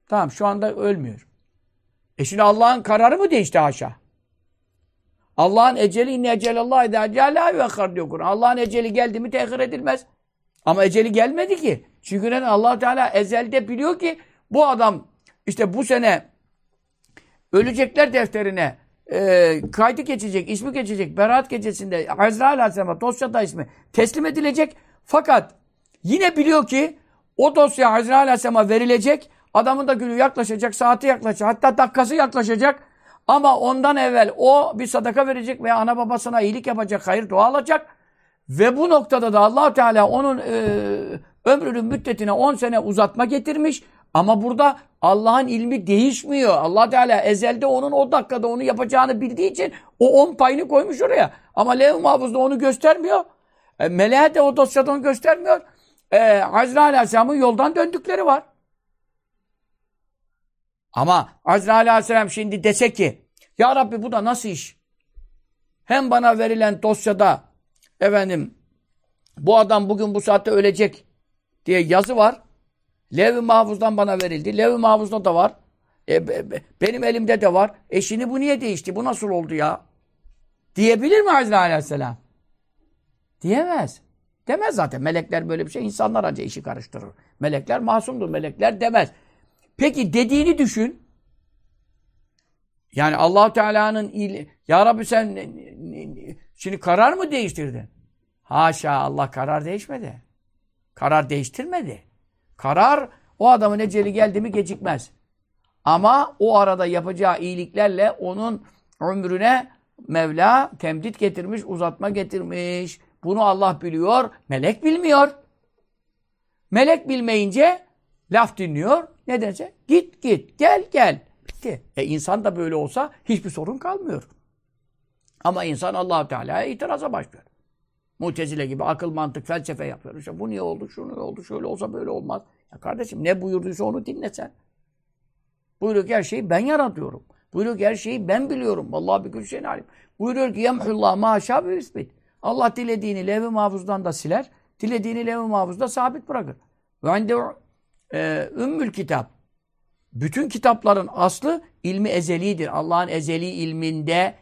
Tamam şu anda ölmüyor. E şimdi Allah'ın kararı mı değişti haşa? Allah'ın eceli inne ecelallah idâ cealâ ve diyor Kur'an. Allah'ın eceli geldi mi tehir edilmez. Ama eceli gelmedi ki. Çünkü neden? allah Teala ezelde biliyor ki bu adam işte bu sene ölecekler defterine e, kaydı geçecek, ismi geçecek, Berat gecesinde Azrail Aleyhisselam'a dosyada ismi teslim edilecek. Fakat yine biliyor ki o dosya Azrail Aleyhisselam'a verilecek. Adamın da günü yaklaşacak, saati yaklaşacak, hatta dakikası yaklaşacak. Ama ondan evvel o bir sadaka verecek veya ana babasına iyilik yapacak, hayır dua alacak. Ve bu noktada da allah Teala onun e, ömrünün müddetine 10 sene uzatma getirmiş. Ama burada Allah'ın ilmi değişmiyor. allah Teala ezelde onun o dakikada onu yapacağını bildiği için o 10 payını koymuş oraya. Ama Lev-i Mahfuz'da onu göstermiyor. E, Meleğe de o dosyada onu göstermiyor. E, Azrail Aleyhisselam'ın yoldan döndükleri var. Ama Azrail Aleyhisselam şimdi dese ki Ya Rabbi bu da nasıl iş? Hem bana verilen dosyada efendim bu adam bugün bu saatte ölecek diye yazı var. Lev-i Mahfuz'dan bana verildi. Lev-i Mahfuz'da da var. E, be, be, benim elimde de var. E şimdi bu niye değişti? Bu nasıl oldu ya? Diyebilir mi Azrail Aleyhisselam? Diyemez. Demez zaten. Melekler böyle bir şey. İnsanlar ancak işi karıştırır. Melekler masumdur. Melekler demez. Peki dediğini düşün. Yani allah Teala'nın Ya Rabbi sen şimdi karar mı değiştirdin? Haşa Allah karar değişmedi. Karar değiştirmedi. Karar o adamın eceli geldi mi gecikmez. Ama o arada yapacağı iyiliklerle onun ömrüne Mevla temdit getirmiş, uzatma getirmiş. Bunu Allah biliyor, melek bilmiyor. Melek bilmeyince laf dinliyor. Nedense git git, gel gel. Bitti. E insan da böyle olsa hiçbir sorun kalmıyor. Ama insan allah Teala'ya itiraza başlıyor. Mutezile gibi akıl, mantık, felsefe yapıyor. İşte bu niye oldu, şu oldu, şöyle olsa böyle olmaz. Ya kardeşim ne buyurduysa onu dinle sen. Buyuruyor ki her şeyi ben yaratıyorum. Buyuruyor ki her şeyi ben biliyorum. Vallahi bir gün şeyin alim. Buyuruyor ki yemhullah maşa ve isbit. Allah dilediğini levh-i mahfuzdan da siler. Dilediğini levh-i mahfuzda sabit bırakır. Ve inde e, ümmül kitap. Bütün kitapların aslı ilmi ezelidir. Allah'ın ezeli ilminde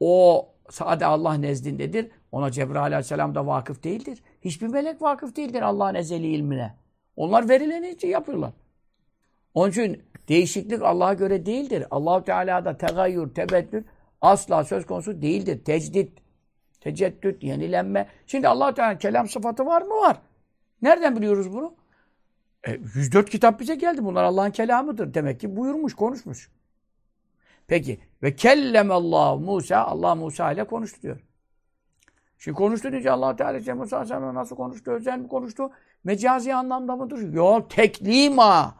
o sade Allah nezdindedir. Ona Cebrail aleyhisselam da vakıf değildir. Hiçbir melek vakıf değildir Allah'ın ezeli ilmine. Onlar verileni yapıyorlar. Onun için değişiklik Allah'a göre değildir. allah Teala'da tegayyür, tebeddül asla söz konusu değildir. Tecdit, teceddüt, yenilenme. Şimdi allah Teala kelam sıfatı var mı? Var. Nereden biliyoruz bunu? E, 104 kitap bize geldi. Bunlar Allah'ın kelamıdır. Demek ki buyurmuş, konuşmuş. Peki. Ve kellemallahu Musa. Allah Musa ile konuştu diyor. Şimdi konuştu deyince allah Teala işte Musa Aleyhisselam'la nasıl konuştu? Özel mi konuştu? Mecazi anlamda mıdır? Yok. Teklima.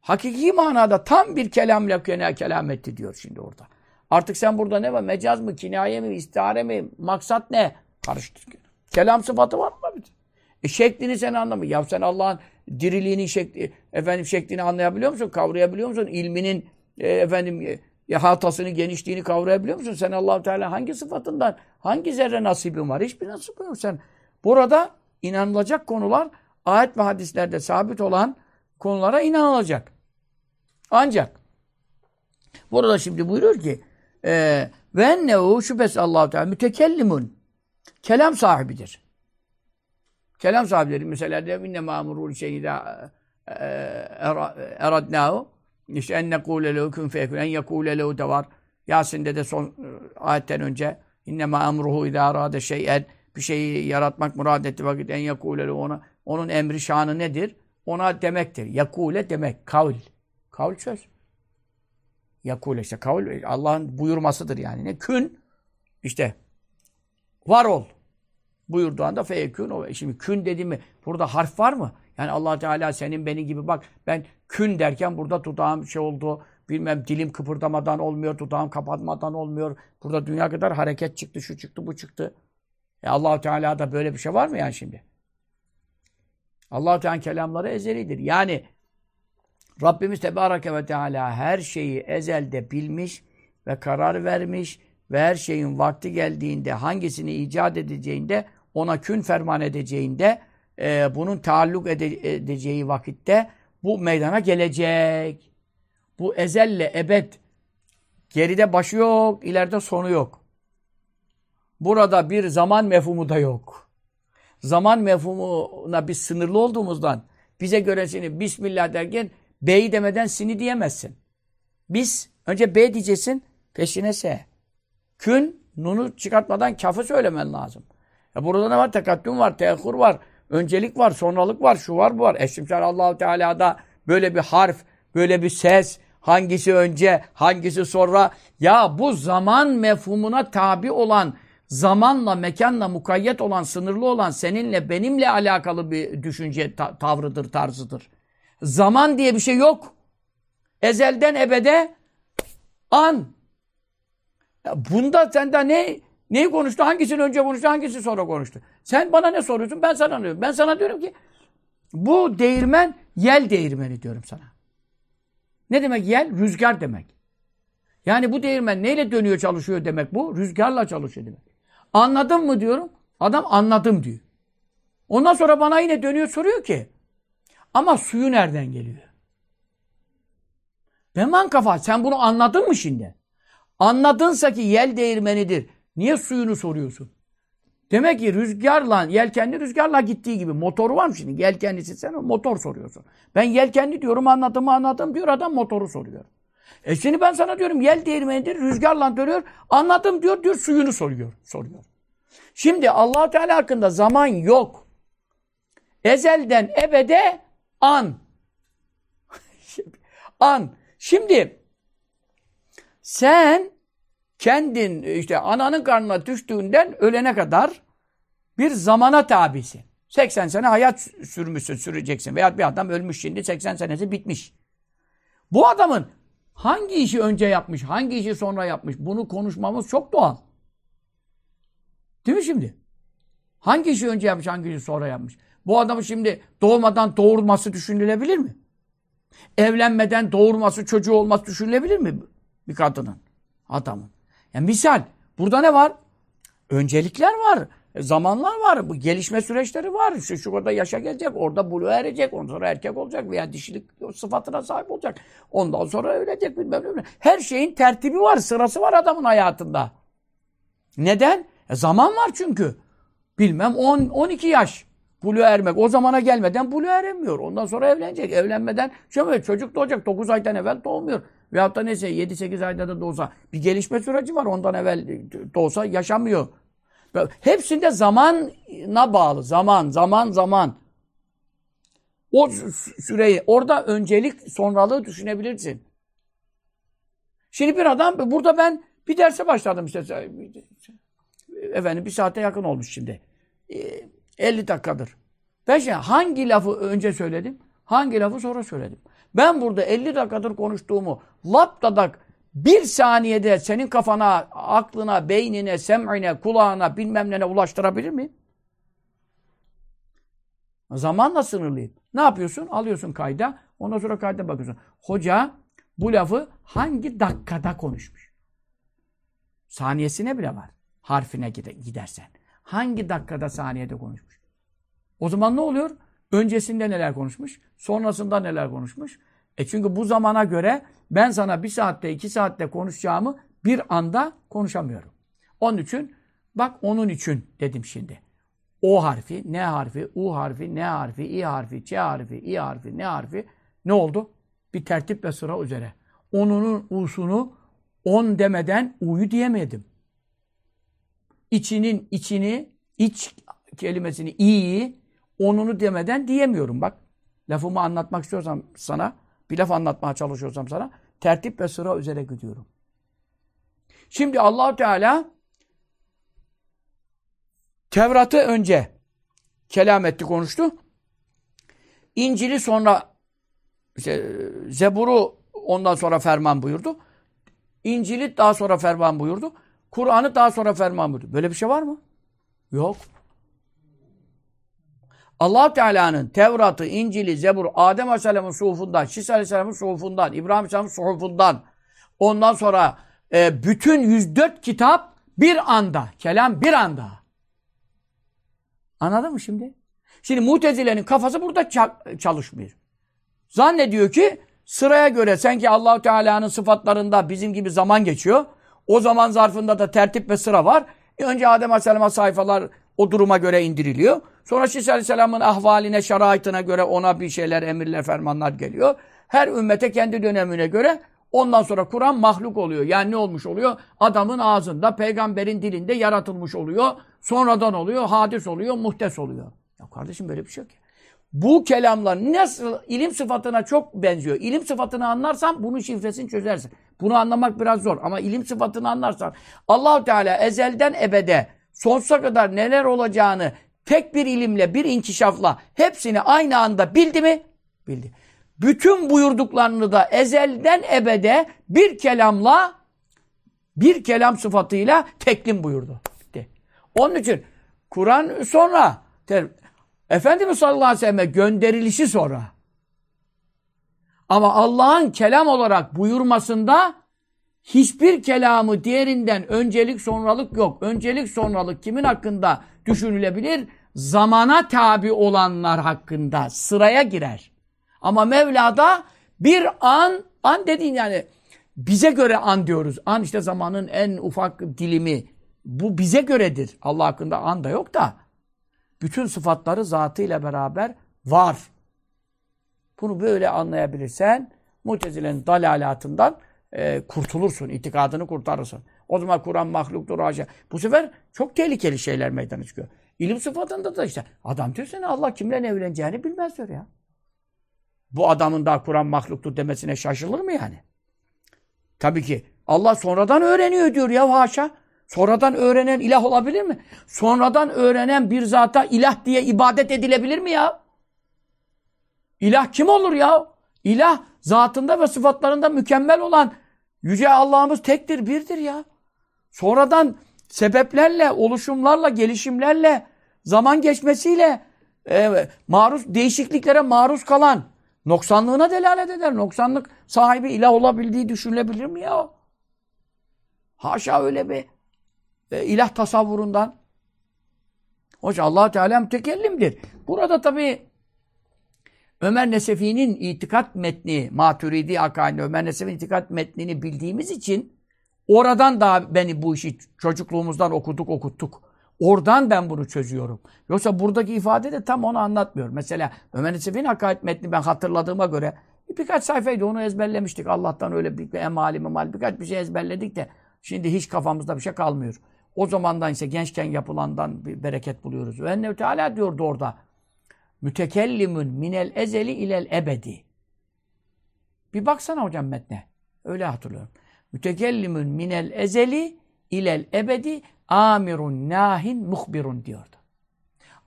Hakiki manada tam bir kelamla kene kelam etti diyor şimdi orada. Artık sen burada ne var? Mecaz mı, kinaye mi, istihare mi, maksat ne? Karıştır. Kelam sıfatı var mı? E şeklini sen anlamı. Ya sen Allah'ın diriliğini, şekli, efendim şeklini anlayabiliyor musun? Kavrayabiliyor musun? İlminin e, efendim e, hatasını, genişliğini kavrayabiliyor musun? Sen allah Teala hangi sıfatından, hangi zerre nasibin var? Hiçbir nasibin yok sen. Burada inanılacak konular ayet ve hadislerde sabit olan konulara inanılacak. Ancak burada şimdi buyuruyor ki e, ve ennehu şüphesiz allah Teala mütekellimun kelam sahibidir. Kelam sahipleri mesela de inne ma'murul şeyda e, eradnahu işte en nekule lehu kun feyekun en yekule lehu de var. Yasin'de de son e, ayetten önce inne ma emruhu idâ arâde şey'en bir şeyi yaratmak murad etti vakit en yekule lehu ona onun emri şanı nedir? Ona demektir. Yakule demek. Kavl. Kavl söz. Yakule işte kavl Allah'ın buyurmasıdır yani. Ne? Kün işte var ol. Buyurduğu anda o. Şimdi kün dedi mi burada harf var mı? Yani allah Teala senin beni gibi bak ben kün derken burada dudağım şey oldu. Bilmem dilim kıpırdamadan olmuyor, dudağım kapatmadan olmuyor. Burada dünya kadar hareket çıktı, şu çıktı, bu çıktı. E allah Teala'da böyle bir şey var mı yani şimdi? allah Teala kelamları ezelidir. Yani Rabbimiz Tebareke ve Teala her şeyi ezelde bilmiş ve karar vermiş ve her şeyin vakti geldiğinde hangisini icat edeceğinde ona kün ferman edeceğinde e, bunun taalluk ede edeceği vakitte bu meydana gelecek. Bu ezelle ebed geride başı yok, ileride sonu yok. Burada bir zaman mefhumu da yok. Zaman mefhumuna biz sınırlı olduğumuzdan bize göresini Bismillah derken B'yi demeden sini diyemezsin. Biz önce B diyeceksin peşine S. Kün nunu çıkartmadan kafı söylemen lazım. Ya burada ne var? Tekaddüm var, tehur var, öncelik var, sonralık var, şu var, bu var. Eşimşar Allahu Teala'da böyle bir harf, böyle bir ses, hangisi önce, hangisi sonra. Ya bu zaman mefhumuna tabi olan, zamanla, mekanla mukayyet olan, sınırlı olan, seninle, benimle alakalı bir düşünce ta tavrıdır, tarzıdır. Zaman diye bir şey yok. Ezelden ebede an. Ya bunda sende ne neyi konuştu? Hangisini önce konuştu? Hangisi sonra konuştu? Sen bana ne soruyorsun? Ben sana diyorum. Ben sana diyorum ki bu değirmen yel değirmeni diyorum sana. Ne demek yel? Rüzgar demek. Yani bu değirmen neyle dönüyor çalışıyor demek bu? Rüzgarla çalışıyor demek. Anladın mı diyorum. Adam anladım diyor. Ondan sonra bana yine dönüyor soruyor ki ama suyu nereden geliyor? Ben man kafa sen bunu anladın mı şimdi? Anladınsa ki yel değirmenidir. Niye suyunu soruyorsun? Demek ki rüzgarla, yelkenli rüzgarla gittiği gibi. Motoru var mı şimdi? Yelkenlisi sen motor soruyorsun. Ben yelkenli diyorum anladım anladım diyor adam motoru soruyor. E şimdi ben sana diyorum yel değirmenidir rüzgarla dönüyor. Anladım diyor diyor suyunu soruyor. soruyor. Şimdi allah Teala hakkında zaman yok. Ezelden ebede an. an. Şimdi sen kendin işte ananın karnına düştüğünden ölene kadar bir zamana tabisin. 80 sene hayat sürmüşsün, süreceksin. Veya bir adam ölmüş şimdi 80 senesi bitmiş. Bu adamın hangi işi önce yapmış, hangi işi sonra yapmış bunu konuşmamız çok doğal. Değil mi şimdi? Hangi işi önce yapmış, hangi işi sonra yapmış? Bu adamı şimdi doğmadan doğurması düşünülebilir mi? Evlenmeden doğurması, çocuğu olması düşünülebilir mi bir kadının, adamın? Yani misal, burada ne var? Öncelikler var, zamanlar var, bu gelişme süreçleri var. Şu, şu orada yaşa gelecek, orada buluğa erecek, ondan sonra erkek olacak veya dişilik sıfatına sahip olacak. Ondan sonra ölecek bilmem ne. Her şeyin tertibi var, sırası var adamın hayatında. Neden? E zaman var çünkü. Bilmem 10 12 yaş. Buluğa ermek. O zamana gelmeden buluğa eremiyor. Ondan sonra evlenecek. Evlenmeden şöyle çocuk doğacak. 9 aydan evvel doğmuyor. Veyahut da neyse 7-8 ayda da doğsa bir gelişme süreci var. Ondan evvel doğsa yaşamıyor. Hepsinde zamana bağlı. Zaman, zaman, zaman. O süreyi, orada öncelik, sonralığı düşünebilirsin. Şimdi bir adam, burada ben bir derse başladım işte. Efendim bir saate yakın olmuş şimdi. 50 dakikadır. Ben şimdi hangi lafı önce söyledim, hangi lafı sonra söyledim. Ben burada 50 dakikadır konuştuğumu laptadak bir saniyede senin kafana, aklına, beynine, sem'ine, kulağına, bilmem ne ulaştırabilir miyim? Zamanla sınırlıyım. Ne yapıyorsun? Alıyorsun kayda. Ondan sonra kayda bakıyorsun. Hoca bu lafı hangi dakikada konuşmuş? Saniyesine bile var. Harfine gidersen. Hangi dakikada saniyede konuşmuş? O zaman ne oluyor? Öncesinde neler konuşmuş? Sonrasında neler konuşmuş? E çünkü bu zamana göre ben sana bir saatte, iki saatte konuşacağımı bir anda konuşamıyorum. Onun için, bak onun için dedim şimdi. O harfi, ne harfi, U harfi, ne harfi, İ harfi, Ç harfi, İ harfi, ne harfi ne oldu? Bir tertip ve sıra üzere. Onunun U'sunu on demeden U'yu diyemedim. İçinin içini, iç kelimesini İ'yi onunu demeden diyemiyorum. Bak lafımı anlatmak istiyorsam sana, bir laf anlatmaya çalışıyorsam sana tertip ve sıra üzere gidiyorum. Şimdi allah Teala Tevrat'ı önce kelam etti, konuştu. İncil'i sonra işte, Zebur'u ondan sonra ferman buyurdu. İncil'i daha sonra ferman buyurdu. Kur'an'ı daha sonra ferman buyurdu. Böyle bir şey var mı? Yok allah Teala'nın Tevrat'ı, İncil'i, Zebur, Adem Aleyhisselam'ın suhufundan, Şis Aleyhisselam'ın suhufundan, İbrahim Aleyhisselam'ın suhufundan, ondan sonra e, bütün 104 kitap bir anda, kelam bir anda. Anladın mı şimdi? Şimdi Mutezile'nin kafası burada çalışmıyor. Zannediyor ki sıraya göre sanki Allahu Teala'nın sıfatlarında bizim gibi zaman geçiyor. O zaman zarfında da tertip ve sıra var. E önce Adem Aleyhisselam'a sayfalar o duruma göre indiriliyor. Sonra Şiş Aleyhisselam'ın ahvaline, şeraitine göre ona bir şeyler, emirler, fermanlar geliyor. Her ümmete kendi dönemine göre ondan sonra Kur'an mahluk oluyor. Yani ne olmuş oluyor? Adamın ağzında, peygamberin dilinde yaratılmış oluyor. Sonradan oluyor, hadis oluyor, muhtes oluyor. Ya kardeşim böyle bir şey yok ya. Bu kelamlar nasıl ilim sıfatına çok benziyor. İlim sıfatını anlarsan bunun şifresini çözersin. Bunu anlamak biraz zor ama ilim sıfatını anlarsan Allahu Teala ezelden ebede sonsuza kadar neler olacağını tek bir ilimle, bir inkişafla hepsini aynı anda bildi mi? Bildi. Bütün buyurduklarını da ezelden ebede bir kelamla bir kelam sıfatıyla teklim buyurdu. Bitti. Onun için Kur'an sonra Efendimiz sallallahu aleyhi ve selleme gönderilişi sonra. Ama Allah'ın kelam olarak buyurmasında hiçbir kelamı diğerinden öncelik sonralık yok. Öncelik sonralık kimin hakkında düşünülebilir? Zamana tabi olanlar hakkında sıraya girer. Ama Mevla'da bir an, an dediğin yani bize göre an diyoruz. An işte zamanın en ufak dilimi. Bu bize göredir. Allah hakkında an da yok da bütün sıfatları zatıyla beraber var. Bunu böyle anlayabilirsen Mutezile'nin dalalatından e, kurtulursun, itikadını kurtarırsın. O zaman Kur'an mahluktur, haşa. Bu sefer çok tehlikeli şeyler meydana çıkıyor. İlim sıfatında da işte adam diyor sana Allah kimle evleneceğini bilmez diyor ya. Bu adamın daha Kur'an mahluktur demesine şaşılır mı yani? Tabii ki Allah sonradan öğreniyor diyor ya haşa. Sonradan öğrenen ilah olabilir mi? Sonradan öğrenen bir zata ilah diye ibadet edilebilir mi ya? İlah kim olur ya? İlah zatında ve sıfatlarında mükemmel olan Yüce Allah'ımız tektir, birdir ya. Sonradan sebeplerle, oluşumlarla, gelişimlerle, zaman geçmesiyle e, maruz değişikliklere maruz kalan noksanlığına delalet eder. Noksanlık sahibi ilah olabildiği düşünülebilir mi ya? Haşa öyle bir e, ilah tasavvurundan. Hoca allah Teala mütekellimdir. Burada tabi Ömer Nesefi'nin itikat metni, Maturidi akaidinde Ömer Nesefi'nin itikat metnini bildiğimiz için oradan da beni bu işi çocukluğumuzdan okuduk okuttuk. Oradan ben bunu çözüyorum. Yoksa buradaki ifade de tam onu anlatmıyor. Mesela Ömer Nesefi'nin akaid metni ben hatırladığıma göre birkaç sayfaydı onu ezberlemiştik. Allah'tan öyle bir emali memal birkaç bir şey ezberledik de şimdi hiç kafamızda bir şey kalmıyor. O zamandan ise gençken yapılandan bir bereket buluyoruz. Ve Teala diyordu orada. Mütekellimun minel ezeli ilel ebedi. Bir baksana hocam metne. Öyle hatırlıyorum. Mütekellimun minel ezeli ilel ebedi amirun nahin muhbirun diyordu.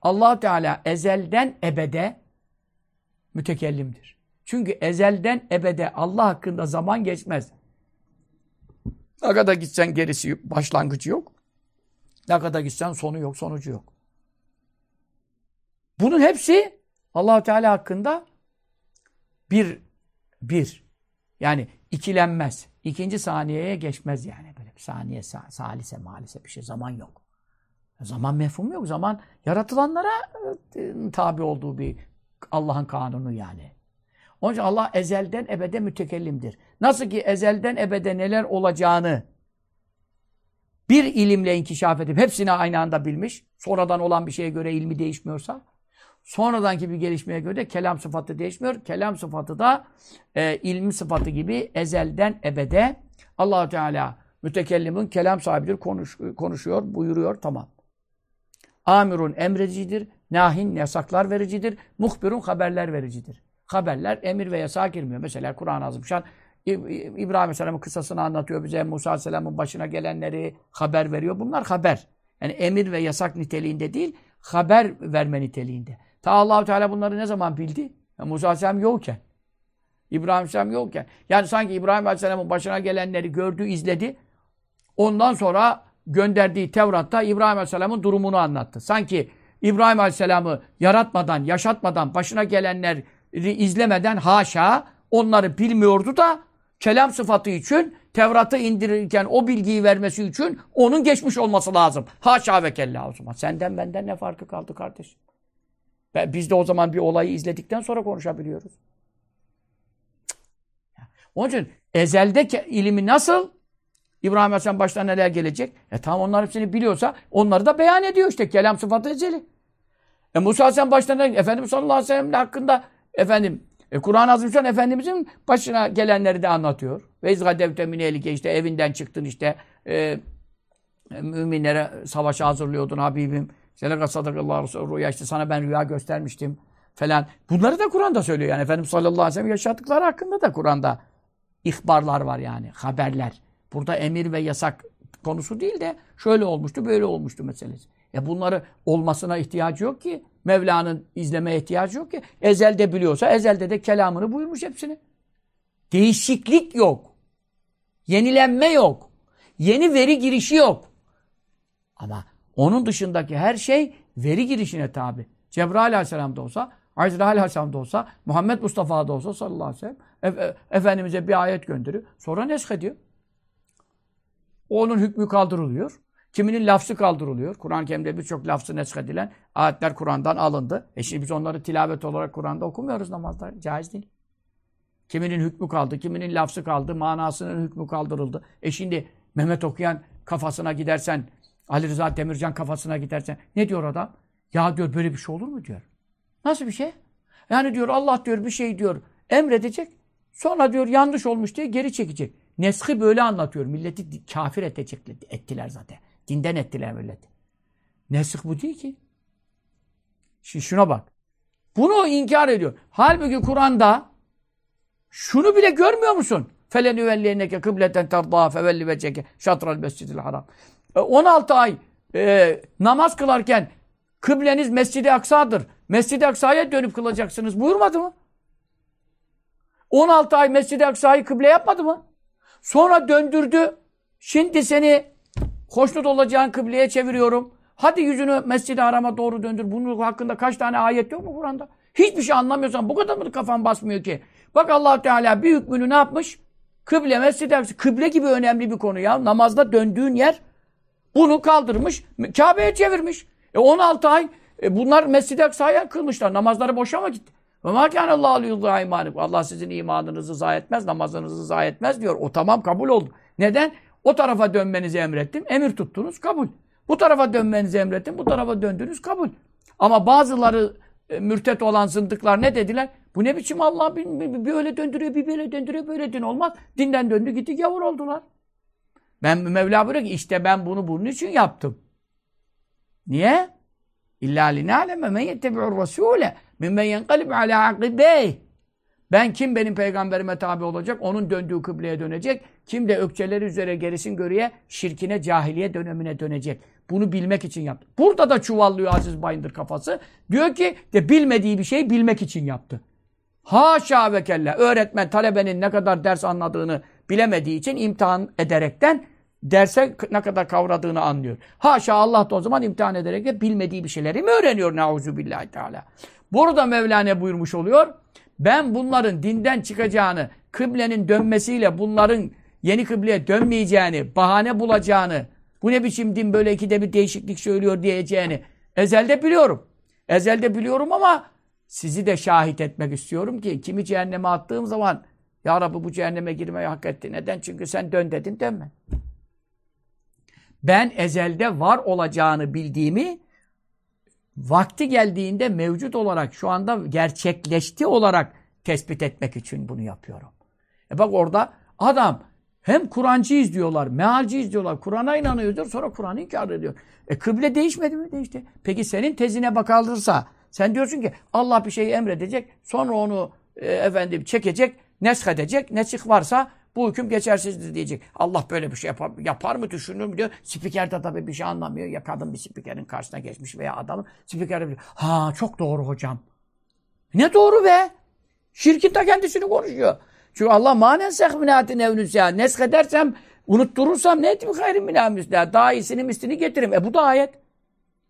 allah Teala ezelden ebede mütekellimdir. Çünkü ezelden ebede Allah hakkında zaman geçmez. Ne kadar gitsen gerisi başlangıcı yok. Ne kadar gitsen sonu yok, sonucu yok. Bunun hepsi allah Teala hakkında bir, bir. Yani ikilenmez. İkinci saniyeye geçmez yani. Böyle saniye, salise, malise bir şey. Zaman yok. Zaman mefhum yok. Zaman yaratılanlara e, tabi olduğu bir Allah'ın kanunu yani. Onun için Allah ezelden ebede mütekellimdir. Nasıl ki ezelden ebede neler olacağını bir ilimle inkişaf edip hepsini aynı anda bilmiş, sonradan olan bir şeye göre ilmi değişmiyorsa, sonradanki bir gelişmeye göre de kelam sıfatı değişmiyor. Kelam sıfatı da e, ilmi sıfatı gibi ezelden ebede allah Teala mütekellimin kelam sahibidir, konuş, konuşuyor, buyuruyor, tamam. Amirun emredicidir, nahin yasaklar vericidir, muhbirun haberler vericidir. Haberler emir ve yasağa girmiyor. Mesela Kur'an-ı Azimşan İbrahim Aleyhisselam'ın kısasını anlatıyor bize. Musa Aleyhisselam'ın başına gelenleri haber veriyor. Bunlar haber. Yani emir ve yasak niteliğinde değil, haber verme niteliğinde. Ta Allahu Teala bunları ne zaman bildi? Ya Musa Aleyhisselam yokken. İbrahim Aleyhisselam yokken. Yani sanki İbrahim Aleyhisselam'ın başına gelenleri gördü, izledi. Ondan sonra gönderdiği Tevrat'ta İbrahim Aleyhisselam'ın durumunu anlattı. Sanki İbrahim Aleyhisselam'ı yaratmadan, yaşatmadan, başına gelenleri izlemeden haşa onları bilmiyordu da kelam sıfatı için Tevrat'ı indirirken o bilgiyi vermesi için onun geçmiş olması lazım. Haşa ve kella o zaman. Senden benden ne farkı kaldı kardeşim? Biz de o zaman bir olayı izledikten sonra konuşabiliyoruz. Onun için ezeldeki ilimi nasıl? İbrahim Aleyhisselam başına neler gelecek? E tamam onlar hepsini biliyorsa onları da beyan ediyor işte. Kelam sıfatı ezeli. E Musa Aleyhisselam başına Efendimiz sallallahu aleyhi ve sellem hakkında efendim e, Kur'an-ı Azimüşşan Efendimizin başına gelenleri de anlatıyor. Ve izgadevte minelike işte evinden çıktın işte e, müminlere savaşa hazırlıyordun Habibim. Seleka sadakallahu resulü rüya işte sana ben rüya göstermiştim falan. Bunları da Kur'an'da söylüyor yani. Efendimiz sallallahu aleyhi ve sellem yaşadıkları hakkında da Kur'an'da ihbarlar var yani. Haberler. Burada emir ve yasak konusu değil de şöyle olmuştu böyle olmuştu meselesi. E bunları olmasına ihtiyacı yok ki. Mevla'nın izlemeye ihtiyacı yok ki. Ezelde biliyorsa ezelde de kelamını buyurmuş hepsini. Değişiklik yok. Yenilenme yok. Yeni veri girişi yok. Ama onun dışındaki her şey veri girişine tabi. Cebrail aleyhisselam da olsa, Azrail aleyhisselam da olsa, Muhammed Mustafa da olsa sallallahu aleyhi ve sellem e, Efendimiz'e bir ayet gönderiyor. Sonra nesk ediyor. Onun hükmü kaldırılıyor. Kiminin lafzı kaldırılıyor. Kur'an-ı Kerim'de birçok lafzı nesk edilen ayetler Kur'an'dan alındı. E şimdi biz onları tilavet olarak Kur'an'da okumuyoruz namazda. Caiz değil. Kiminin hükmü kaldı, kiminin lafzı kaldı, manasının hükmü kaldırıldı. E şimdi Mehmet okuyan kafasına gidersen, Ali Rıza Demircan kafasına gidersen ne diyor adam? Ya diyor böyle bir şey olur mu diyor. Nasıl bir şey? Yani diyor Allah diyor bir şey diyor emredecek. Sonra diyor yanlış olmuş diye geri çekecek. Neshi böyle anlatıyor. Milleti kafir edecek, ettiler zaten. Dinden ettiler milleti. Nesih bu değil ki. Şimdi şuna bak. Bunu inkar ediyor. Halbuki Kur'an'da şunu bile görmüyor musun? Üvelliyenneke kıbleten terdâ fevelli vecceke şatral mescidil haram. 16 ay e, namaz kılarken kıbleniz Mescid-i Aksa'dır. Mescid-i Aksa'ya dönüp kılacaksınız. Buyurmadı mı? 16 ay Mescid-i Aksa'yı kıble yapmadı mı? Sonra döndürdü. Şimdi seni hoşnut olacağın kıbleye çeviriyorum. Hadi yüzünü Mescid-i Haram'a doğru döndür. Bunun hakkında kaç tane ayet yok mu Kur'an'da? Hiçbir şey anlamıyorsan bu kadar mı kafan basmıyor ki? Bak allah Teala bir hükmünü ne yapmış? Kıble, Mescid-i Kıble gibi önemli bir konu ya. Namazda döndüğün yer bunu kaldırmış, Kabe'ye çevirmiş. E 16 ay e bunlar Mescid-i Aksa'ya kılmışlar. Namazları boşa mı gitti? Ve. Allah sizin imanınızı zayi etmez, namazınızı zayi etmez diyor. O tamam kabul oldu. Neden? O tarafa dönmenizi emrettim. Emir tuttunuz, kabul. Bu tarafa dönmenizi emrettim. Bu tarafa döndünüz, kabul. Ama bazıları e, mürtet olan zındıklar ne dediler? Bu ne biçim Allah bir, bir, bir öyle döndürüyor, bir böyle döndürüyor, böyle din olmaz. Dinden döndü gitti gavur oldular. Ben Mevla buyuruyor ki işte ben bunu bunun için yaptım. Niye? İlla linâleme men yettebi'ur rasûle mimmen yenqalib alâ akibeyh. Ben kim benim peygamberime tabi olacak? Onun döndüğü kıbleye dönecek. Kim de ökçeleri üzere gerisin görüye şirkine, cahiliye dönemine dönecek. Bunu bilmek için yaptı. Burada da çuvallıyor Aziz Bayındır kafası. Diyor ki de bilmediği bir şey bilmek için yaptı. Haşa ve kella. Öğretmen talebenin ne kadar ders anladığını bilemediği için imtihan ederekten derse ne kadar kavradığını anlıyor. Haşa Allah da o zaman imtihan ederek de bilmediği bir şeyleri mi öğreniyor? Nauzu billahi teala. Burada Mevlana buyurmuş oluyor. Ben bunların dinden çıkacağını, kıblenin dönmesiyle bunların yeni kıbleye dönmeyeceğini, bahane bulacağını, bu ne biçim din böyle ikide bir değişiklik söylüyor diyeceğini ezelde biliyorum. Ezelde biliyorum ama sizi de şahit etmek istiyorum ki kimi cehenneme attığım zaman Ya Rabbi bu cehenneme girmeyi hak etti. Neden? Çünkü sen dön dedin dönme. Ben ezelde var olacağını bildiğimi vakti geldiğinde mevcut olarak şu anda gerçekleşti olarak tespit etmek için bunu yapıyorum. E bak orada adam hem Kur'ancı izliyorlar, mealci izliyorlar, Kur'an'a inanıyor diyor, sonra Kur'an'ı inkar ediyor. E kıble değişmedi mi? Değişti. Peki senin tezine bakılırsa, sen diyorsun ki Allah bir şeyi emredecek, sonra onu e, efendim çekecek, nesk edecek, nesih varsa bu hüküm geçersizdir diyecek. Allah böyle bir şey yapar, yapar mı, düşünür mü diyor. Spiker de tabii bir şey anlamıyor. Ya kadın bir spikerin karşısına geçmiş veya adamın spiker de ha çok doğru hocam. Ne doğru be? Şirkin de kendisini konuşuyor. Çünkü Allah manen sehminatin evnüsya. Nesk edersem, unutturursam ne ettim hayrin minâmüslâ. Daha iyisini mislini getiririm. E bu da ayet.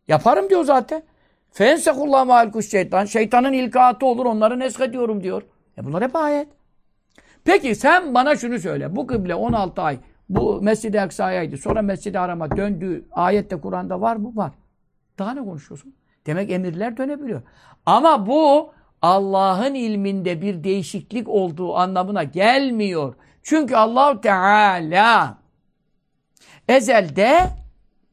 Yaparım diyor zaten. Fensekullah mâlkuş şeytan. Şeytanın ilkaatı olur onları nesk ediyorum diyor. E bunlar hep ayet. Peki sen bana şunu söyle. Bu kıble 16 ay bu Mescid-i Aksa'yaydı. Sonra Mescid-i Haram'a döndüğü ayette Kur'an'da var mı? Var. Daha ne konuşuyorsun? Demek emirler dönebiliyor. Ama bu Allah'ın ilminde bir değişiklik olduğu anlamına gelmiyor. Çünkü Allah Teala ezelde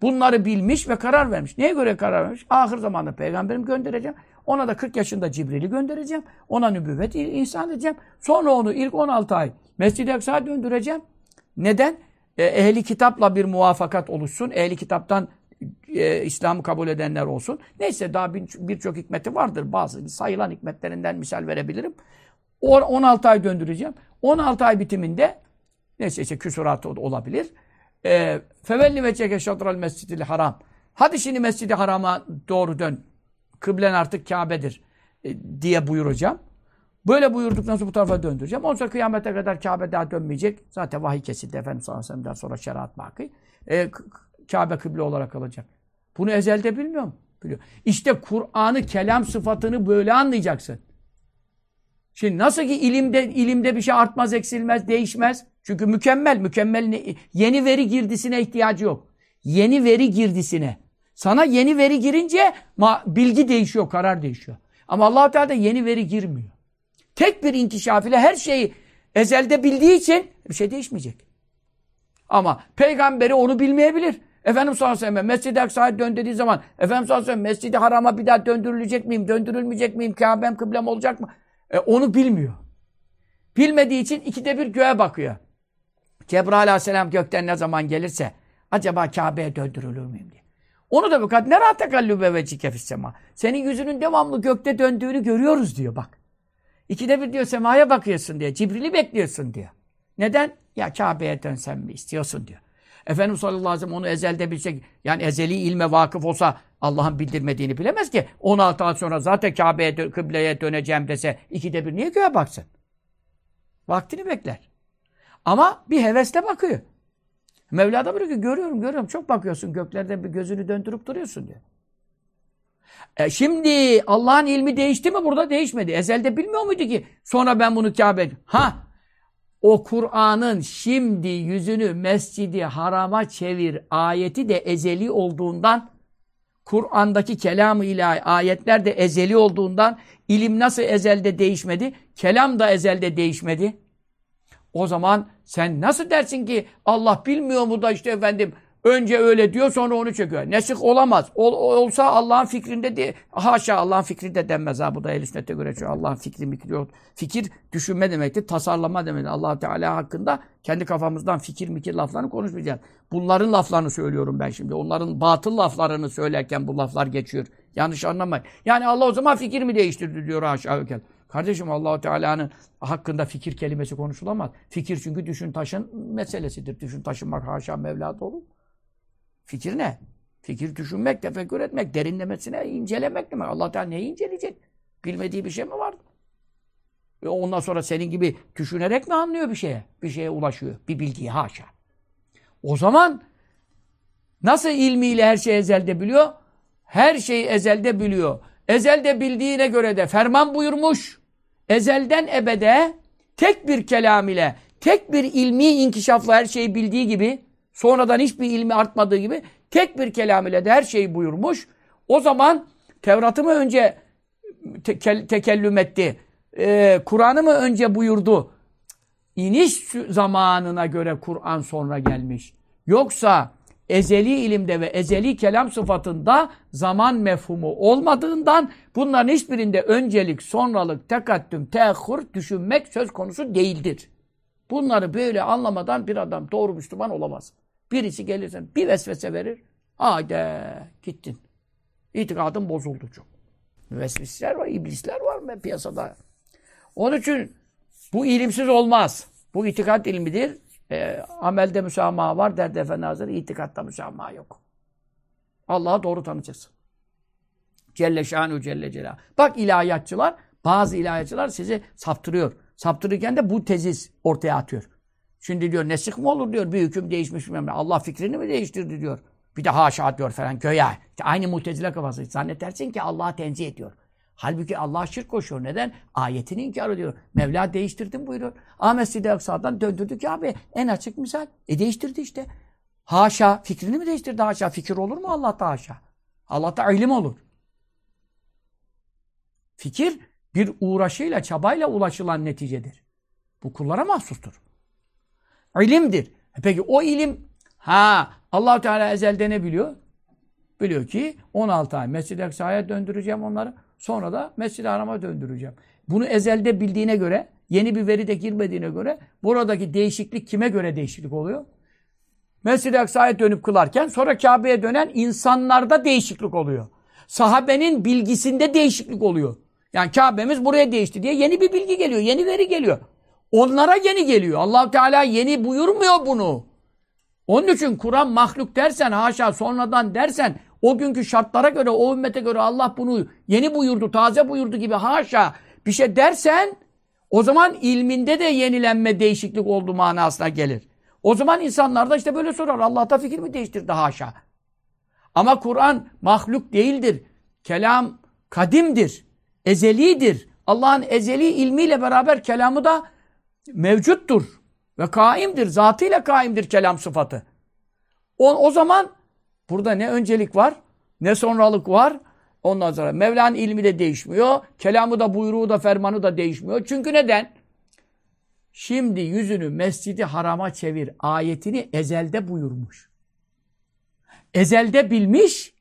bunları bilmiş ve karar vermiş. Neye göre karar vermiş? Ahir zamanda peygamberimi göndereceğim. Ona da 40 yaşında Cibril'i göndereceğim. Ona nübüvvet insan edeceğim. Sonra onu ilk 16 ay Mescid-i Aksa'ya döndüreceğim. Neden? E, ehli kitapla bir muvafakat oluşsun. Ehli kitaptan e, İslam'ı kabul edenler olsun. Neyse daha birçok bir hikmeti vardır. Bazı sayılan hikmetlerinden misal verebilirim. O, 16 ay döndüreceğim. 16 ay bitiminde neyse işte küsuratı olabilir. E, Fevelli ve çeke şatral mescidil haram. Hadi şimdi mescidi harama doğru dön. Kıblen artık Kabe'dir e, diye buyuracağım. Böyle buyurduktan sonra bu tarafa döndüreceğim. Ondan sonra kıyamete kadar Kabe daha dönmeyecek. Zaten vahiy kesildi Efendimiz sallallahu aleyhi ve sonra şeriat baki. E, Kabe kıble olarak kalacak. Bunu ezelde bilmiyor mu? Biliyor. İşte Kur'an'ı kelam sıfatını böyle anlayacaksın. Şimdi nasıl ki ilimde ilimde bir şey artmaz, eksilmez, değişmez. Çünkü mükemmel, mükemmel yeni veri girdisine ihtiyacı yok. Yeni veri girdisine. Sana yeni veri girince bilgi değişiyor, karar değişiyor. Ama Allah Teala da yeni veri girmiyor. Tek bir inkişaf ile her şeyi ezelde bildiği için bir şey değişmeyecek. Ama peygamberi onu bilmeyebilir. Efendimiz sallallahu aleyhi ve sellem Mescid-i Aksa'ya dön dediği zaman Efendimiz sallallahu aleyhi ve sellem Mescid-i Haram'a bir daha döndürülecek miyim, döndürülmeyecek miyim, Kabe'm kıblem olacak mı? E, onu bilmiyor. Bilmediği için ikide bir göğe bakıyor. Cebrail aleyhisselam gökten ne zaman gelirse acaba Kabe'ye döndürülür müyüm diye. Onu da fakat ne rahat tekallübe ve sema. Senin yüzünün devamlı gökte döndüğünü görüyoruz diyor bak. İkide bir diyor semaya bakıyorsun diyor. Cibril'i bekliyorsun diyor. Neden? Ya Kabe'ye dönsen mi istiyorsun diyor. Efendimiz sallallahu aleyhi ve sellem onu ezelde bilsek, yani ezeli ilme vakıf olsa Allah'ın bildirmediğini bilemez ki. 16 ay sonra zaten Kabe'ye, kıbleye döneceğim dese ikide bir niye göğe baksın? Vaktini bekler. Ama bir hevesle bakıyor. Mevla da bırakıyor. Görüyorum, görüyorum. Çok bakıyorsun göklerde bir gözünü döndürüp duruyorsun diyor. E şimdi Allah'ın ilmi değişti mi burada? Değişmedi. Ezelde bilmiyor muydu ki? Sonra ben bunu Kabe... Ha! O Kur'an'ın şimdi yüzünü mescidi harama çevir ayeti de ezeli olduğundan Kur'an'daki kelam-ı ilahi ayetler de ezeli olduğundan ilim nasıl ezelde değişmedi? Kelam da ezelde değişmedi. O zaman sen nasıl dersin ki Allah bilmiyor mu da işte efendim önce öyle diyor sonra onu çekiyor. Nesih olamaz. Ol, olsa Allah'ın fikrinde de haşa Allah'ın fikrinde denmez ha bu da ehl sünnete göre çünkü Allah'ın fikri mikri. Fikir düşünme demektir, tasarlama demektir. Allah Teala hakkında kendi kafamızdan fikir mikir laflarını konuşmayacağız. Bunların laflarını söylüyorum ben şimdi. Onların batıl laflarını söylerken bu laflar geçiyor. Yanlış anlamayın. Yani Allah o zaman fikir mi değiştirdi diyor haşa ökel. Kardeşim Allahu Teala'nın hakkında fikir kelimesi konuşulamaz. Fikir çünkü düşün taşın meselesidir. Düşün taşınmak haşa Mevla'da olur. Fikir ne? Fikir düşünmek, tefekkür etmek, derinlemesine incelemek demek. Allah Teala neyi inceleyecek? Bilmediği bir şey mi var? E ondan sonra senin gibi düşünerek mi anlıyor bir şeye? Bir şeye ulaşıyor. Bir bilgiye haşa. O zaman nasıl ilmiyle her şeyi ezelde biliyor? Her şeyi ezelde biliyor. Ezelde bildiğine göre de ferman buyurmuş ezelden ebede tek bir kelam ile, tek bir ilmi inkişafla her şeyi bildiği gibi, sonradan hiçbir ilmi artmadığı gibi, tek bir kelam ile de her şeyi buyurmuş. O zaman Tevrat'ı mı önce te tekellüm etti? Ee, Kur'an'ı mı önce buyurdu? İniş zamanına göre Kur'an sonra gelmiş. Yoksa ezeli ilimde ve ezeli kelam sıfatında zaman mefhumu olmadığından bunların hiçbirinde öncelik, sonralık, tekattüm, teahhur düşünmek söz konusu değildir. Bunları böyle anlamadan bir adam doğru Müslüman olamaz. Birisi gelirse bir vesvese verir. Haydi gittin. İtikadın bozuldu çok. Vesveseler var, iblisler var piyasada. Onun için bu ilimsiz olmaz. Bu itikat ilmidir. E, amelde müsamaha var derdi Efendi Hazretleri. İtikatta müsamaha yok. Allah'a doğru tanıyacaksın. Celle şanu celle celal. Bak ilahiyatçılar, bazı ilahiyatçılar sizi saptırıyor. Saptırırken de bu teziz ortaya atıyor. Şimdi diyor nesih mi olur diyor bir hüküm değişmiş mi? Allah fikrini mi değiştirdi diyor. Bir de haşa diyor falan köye. İşte aynı mutezile kafası. Zannedersin ki Allah'a tenzih ediyor. Halbuki Allah şirk koşuyor. Neden? Ayetini inkar ediyor. Mevla değiştirdim buyuruyor. Ahmet Sidi Aksa'dan döndürdük abi. En açık misal. E değiştirdi işte. Haşa. Fikrini mi değiştirdi haşa? Fikir olur mu Allah'ta haşa? Allah'ta ilim olur. Fikir bir uğraşıyla, çabayla ulaşılan neticedir. Bu kullara mahsustur. İlimdir. E peki o ilim ha allah Teala ezelde ne biliyor? Biliyor ki 16 ay Mescid-i Aksa'ya döndüreceğim onları. Sonra da Mescid-i Haram'a döndüreceğim. Bunu ezelde bildiğine göre, yeni bir veri de girmediğine göre buradaki değişiklik kime göre değişiklik oluyor? Mescid-i Aksa'ya dönüp kılarken sonra Kabe'ye dönen insanlarda değişiklik oluyor. Sahabenin bilgisinde değişiklik oluyor. Yani Kabe'miz buraya değişti diye yeni bir bilgi geliyor, yeni veri geliyor. Onlara yeni geliyor. allah Teala yeni buyurmuyor bunu. Onun için Kur'an mahluk dersen, haşa sonradan dersen, o günkü şartlara göre, o ümmete göre Allah bunu yeni buyurdu, taze buyurdu gibi haşa bir şey dersen, o zaman ilminde de yenilenme, değişiklik olduğu manasına gelir. O zaman insanlar da işte böyle sorar. Allah da fikir mi değiştirdi haşa? Ama Kur'an mahluk değildir. Kelam kadimdir. Ezelidir. Allah'ın ezeli ilmiyle beraber kelamı da mevcuttur. Ve kaimdir. Zatıyla kaimdir kelam sıfatı. O, o zaman burada ne öncelik var, ne sonralık var. Ondan sonra Mevla'nın ilmi de değişmiyor. Kelamı da, buyruğu da, fermanı da değişmiyor. Çünkü neden? Şimdi yüzünü mescidi harama çevir ayetini ezelde buyurmuş. Ezelde bilmiş,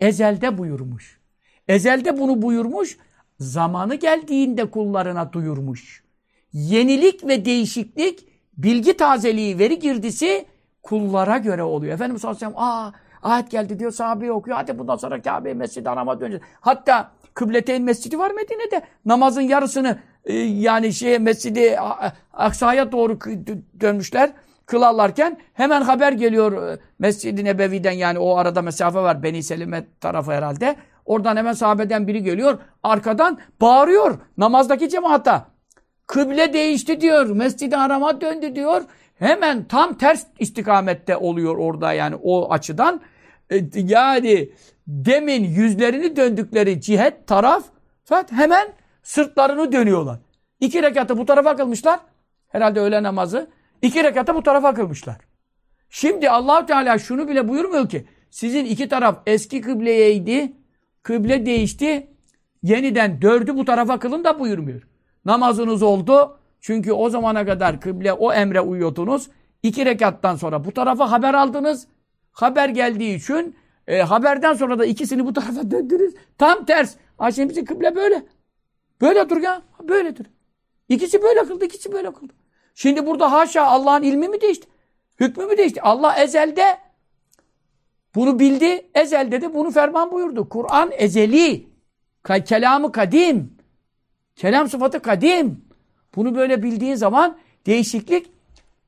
ezelde buyurmuş. Ezelde bunu buyurmuş, zamanı geldiğinde kullarına duyurmuş. Yenilik ve değişiklik, bilgi tazeliği, veri girdisi kullara göre oluyor. Efendimiz sallallahu aleyhi ve sellem, aa ayet geldi diyor, sahabe okuyor. Hadi bundan sonra Kabe'ye, mescidi harama döneceğiz. Hatta Kıbleteyn Mescidi var Medine'de. Namazın yarısını e, yani şey Mescidi Aksa'ya doğru dönmüşler kılarlarken hemen haber geliyor e, Mescid-i Nebevi'den yani o arada mesafe var Beni Selime tarafı herhalde. Oradan hemen sahabeden biri geliyor. Arkadan bağırıyor namazdaki cemaata. Kıble değişti diyor. Mescid-i Haram'a döndü diyor. Hemen tam ters istikamette oluyor orada yani o açıdan. E, yani demin yüzlerini döndükleri cihet, taraf hemen sırtlarını dönüyorlar. İki rekatı bu tarafa kılmışlar. Herhalde öğle namazı. İki rekatı bu tarafa kılmışlar. Şimdi allah Teala şunu bile buyurmuyor ki sizin iki taraf eski kıbleyeydi. Kıble değişti. Yeniden dördü bu tarafa kılın da buyurmuyor. Namazınız oldu. Çünkü o zamana kadar kıble o emre uyuyordunuz. İki rekattan sonra bu tarafa haber aldınız. Haber geldiği için e, haberden sonra da ikisini bu tarafa döndürür. Tam ters. Şimdi bizim kıble böyle. Böyle dur ya. Böyledir. İkisi böyle kıldı, ikisi böyle kıldı. Şimdi burada haşa Allah'ın ilmi mi değişti? Hükmü mü değişti? Allah ezelde bunu bildi. Ezelde de bunu ferman buyurdu. Kur'an ezeli. Kelamı kadim. Kelam sıfatı kadim. Bunu böyle bildiğin zaman değişiklik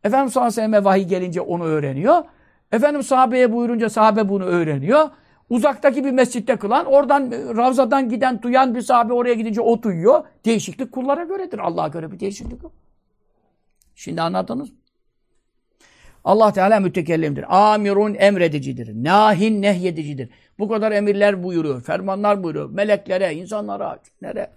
Efendimiz sallallahu aleyhi ve selleme vahiy gelince onu öğreniyor. Efendim sahabeye buyurunca sahabe bunu öğreniyor. Uzaktaki bir mescitte kılan, oradan Ravza'dan giden, duyan bir sahabe oraya gidince o duyuyor. Değişiklik kullara göredir. Allah'a göre bir değişiklik yok. Şimdi anladınız mı? Allah Teala mütekellimdir. Amirun emredicidir. Nahin nehyedicidir. Bu kadar emirler buyuruyor, fermanlar buyuruyor. Meleklere, insanlara, nere,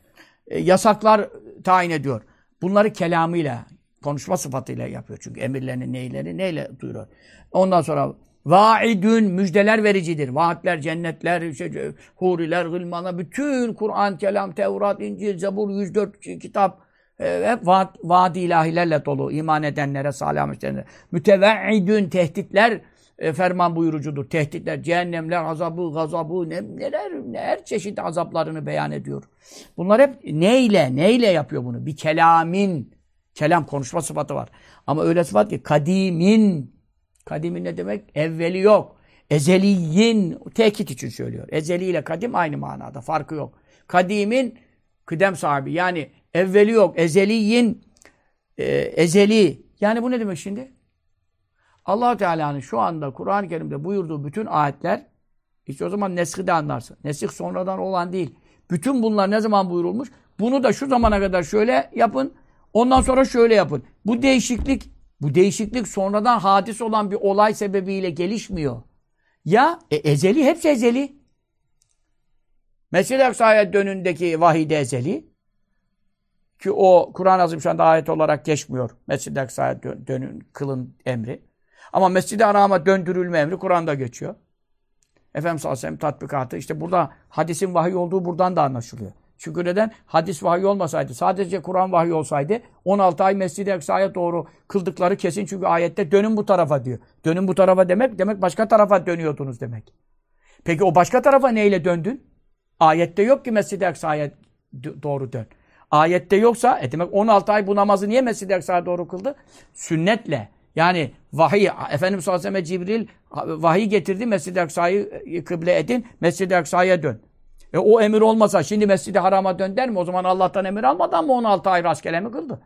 e, yasaklar tayin ediyor. Bunları kelamıyla, konuşma sıfatıyla yapıyor. Çünkü emirlerini, neyleri neyle duyuruyor. Ondan sonra vaidün müjdeler vericidir. Vaatler, cennetler, şey, huriler, gılmana, bütün Kur'an, kelam, Tevrat, İncil, Zebur, 104 kitap e, hep vaat, vaad ilahilerle dolu. iman edenlere, salih müşterilere. Müteve'idün tehditler e, ferman buyurucudur. Tehditler, cehennemler, azabı, gazabı, ne, neler, ne, her çeşit azaplarını beyan ediyor. Bunlar hep neyle, neyle yapıyor bunu? Bir kelamin, kelam konuşma sıfatı var. Ama öyle sıfat ki kadimin, kadimin ne demek? Evveli yok. Ezeliyin, tekit için söylüyor. Ezeli ile kadim aynı manada, farkı yok. Kadimin, kıdem sahibi yani evveli yok. Ezeliyin, e, ezeli. Yani bu ne demek şimdi? Allah Teala'nın şu anda Kur'an-ı Kerim'de buyurduğu bütün ayetler işte o zaman neshi de anlarsın. Nesih sonradan olan değil. Bütün bunlar ne zaman buyurulmuş? Bunu da şu zamana kadar şöyle yapın. Ondan sonra şöyle yapın. Bu değişiklik bu değişiklik sonradan hadis olan bir olay sebebiyle gelişmiyor. Ya e, ezeli hepsi ezeli. Mescid-i Aksa'ya dönündeki vahide ezeli. Ki o Kur'an-ı Azimşan'da ayet olarak geçmiyor. Mescid-i Aksa'ya dönün, kılın emri. Ama Mescid-i Haram'a döndürülme emri Kur'an'da geçiyor. Efendimiz sallallahu aleyhi tatbikatı. İşte burada hadisin vahiy olduğu buradan da anlaşılıyor. Çünkü neden? Hadis vahiy olmasaydı, sadece Kur'an vahiy olsaydı 16 ay Mescid-i Eksa'ya doğru kıldıkları kesin. Çünkü ayette dönün bu tarafa diyor. Dönün bu tarafa demek, demek başka tarafa dönüyordunuz demek. Peki o başka tarafa neyle döndün? Ayette yok ki Mescid-i Eksa'ya doğru dön. Ayette yoksa, e demek 16 ay bu namazı niye Mescid-i Eksa'ya doğru kıldı? Sünnetle. Yani vahiy, Efendimiz sallallahu aleyhi ve sellem Cibril vahiy getirdi, Mescid-i Aksa'yı kıble edin, Mescid-i Aksa'ya dön. E o emir olmasa şimdi Mescid-i Haram'a dön der mi? O zaman Allah'tan emir almadan mı 16 ay rastgele mi kıldı?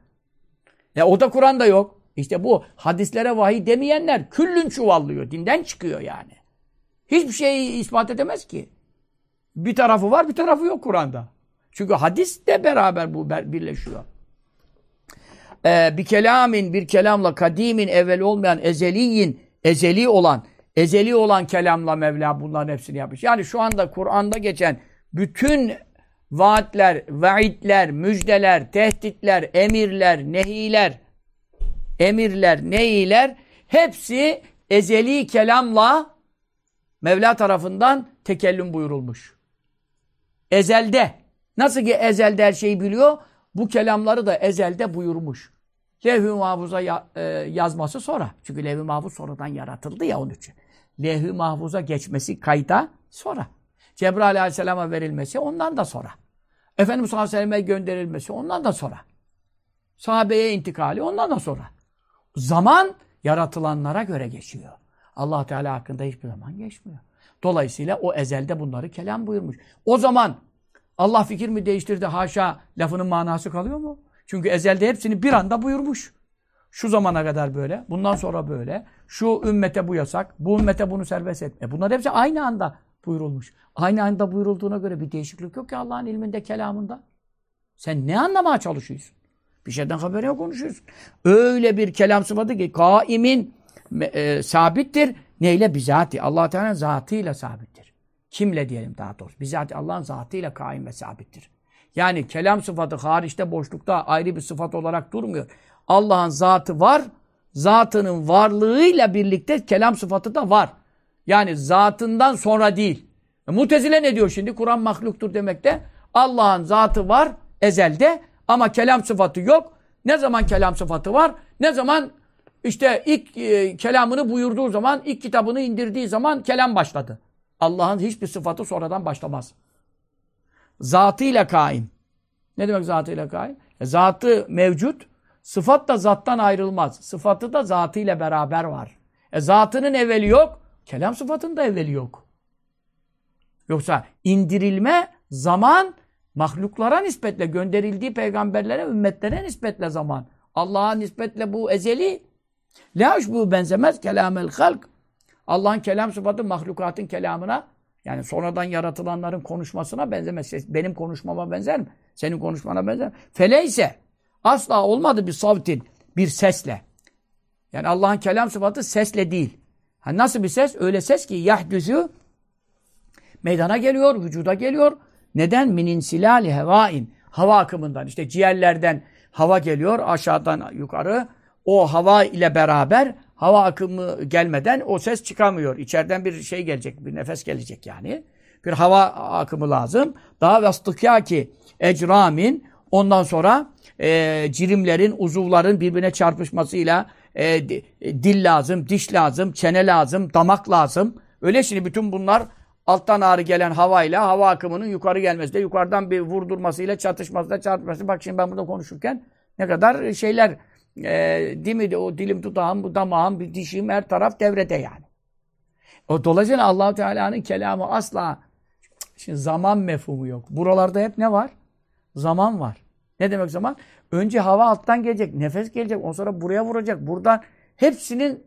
E o da Kur'an'da yok. İşte bu hadislere vahiy demeyenler küllün çuvallıyor. Dinden çıkıyor yani. Hiçbir şeyi ispat edemez ki. Bir tarafı var, bir tarafı yok Kur'an'da. Çünkü hadis de beraber bu birleşiyor. Ee, bir kelamin, bir kelamla kadimin, evvel olmayan, ezeliyin, ezeli olan, ezeli olan kelamla Mevla bunların hepsini yapmış. Yani şu anda Kur'an'da geçen bütün vaatler, vaidler, müjdeler, tehditler, emirler, nehiler, emirler, nehiler hepsi ezeli kelamla Mevla tarafından tekellüm buyurulmuş. Ezelde. Nasıl ki ezelde her şeyi biliyor, bu kelamları da ezelde buyurmuş. Levh-i Mahfuz'a ya, e, yazması sonra. Çünkü Levh-i Mahfuz sonradan yaratıldı ya onun için. Levh-i Mahfuz'a geçmesi kayda sonra. Cebrail Aleyhisselam'a verilmesi ondan da sonra. Efendimiz sallallahu aleyhi ve sellem'e gönderilmesi ondan da sonra. Sahabeye intikali ondan da sonra. Zaman yaratılanlara göre geçiyor. allah Teala hakkında hiçbir zaman geçmiyor. Dolayısıyla o ezelde bunları kelam buyurmuş. O zaman Allah fikir mi değiştirdi haşa lafının manası kalıyor mu? Çünkü ezelde hepsini bir anda buyurmuş. Şu zamana kadar böyle, bundan sonra böyle. Şu ümmete bu yasak, bu ümmete bunu serbest etme. Bunlar hepsi aynı anda buyurulmuş. Aynı anda buyurulduğuna göre bir değişiklik yok ki Allah'ın ilminde, kelamında. Sen ne anlamaya çalışıyorsun? Bir şeyden haberi yok konuşuyorsun. Öyle bir kelam sıfatı ki kaimin e, sabittir. Neyle? Bizati. allah Teala'nın zatıyla sabittir. Kimle diyelim daha doğrusu. Bizati Allah'ın zatıyla kaim ve sabittir. Yani kelam sıfatı hariçte boşlukta ayrı bir sıfat olarak durmuyor. Allah'ın zatı var. Zatının varlığıyla birlikte kelam sıfatı da var. Yani zatından sonra değil. E, Mutezile ne diyor şimdi? Kur'an mahluktur demekte. Allah'ın zatı var ezelde ama kelam sıfatı yok. Ne zaman kelam sıfatı var? Ne zaman işte ilk e, kelamını buyurduğu zaman, ilk kitabını indirdiği zaman kelam başladı. Allah'ın hiçbir sıfatı sonradan başlamaz. Zatıyla kaim. Ne demek zatıyla kaim? E, zatı mevcut. Sıfat da zattan ayrılmaz. Sıfatı da zatıyla beraber var. E, zatının evveli yok. Kelam sıfatının da evveli yok. Yoksa indirilme zaman mahluklara nispetle gönderildiği peygamberlere, ümmetlere nispetle zaman. Allah'a nispetle bu ezeli. La bu benzemez kelamel halk. Allah'ın kelam sıfatı mahlukatın kelamına yani sonradan yaratılanların konuşmasına benzemez. Benim konuşmama benzer mi? Senin konuşmana benzer mi? Feleyse asla olmadı bir savtin, bir sesle. Yani Allah'ın kelam sıfatı sesle değil. Ha nasıl bir ses? Öyle ses ki yahdüsü meydana geliyor, vücuda geliyor. Neden? Minin silali hevain. Hava akımından. işte ciğerlerden hava geliyor aşağıdan yukarı. O hava ile beraber hava akımı gelmeden o ses çıkamıyor. İçeriden bir şey gelecek, bir nefes gelecek yani. Bir hava akımı lazım. Daha vastıkâki ecramin ondan sonra e, cirimlerin, uzuvların birbirine çarpışmasıyla e, dil lazım, diş lazım, çene lazım, damak lazım. Öyle şimdi bütün bunlar alttan ağrı gelen havayla hava akımının yukarı gelmesi de yukarıdan bir vurdurmasıyla çatışmasıyla çarpması. Bak şimdi ben burada konuşurken ne kadar şeyler e, değil mi? O dilim tutağım, bu damağım, bir dişim her taraf devrede yani. O dolayısıyla Allahu Teala'nın kelamı asla şimdi zaman mefhumu yok. Buralarda hep ne var? Zaman var. Ne demek zaman? Önce hava alttan gelecek, nefes gelecek, ondan sonra buraya vuracak. Buradan hepsinin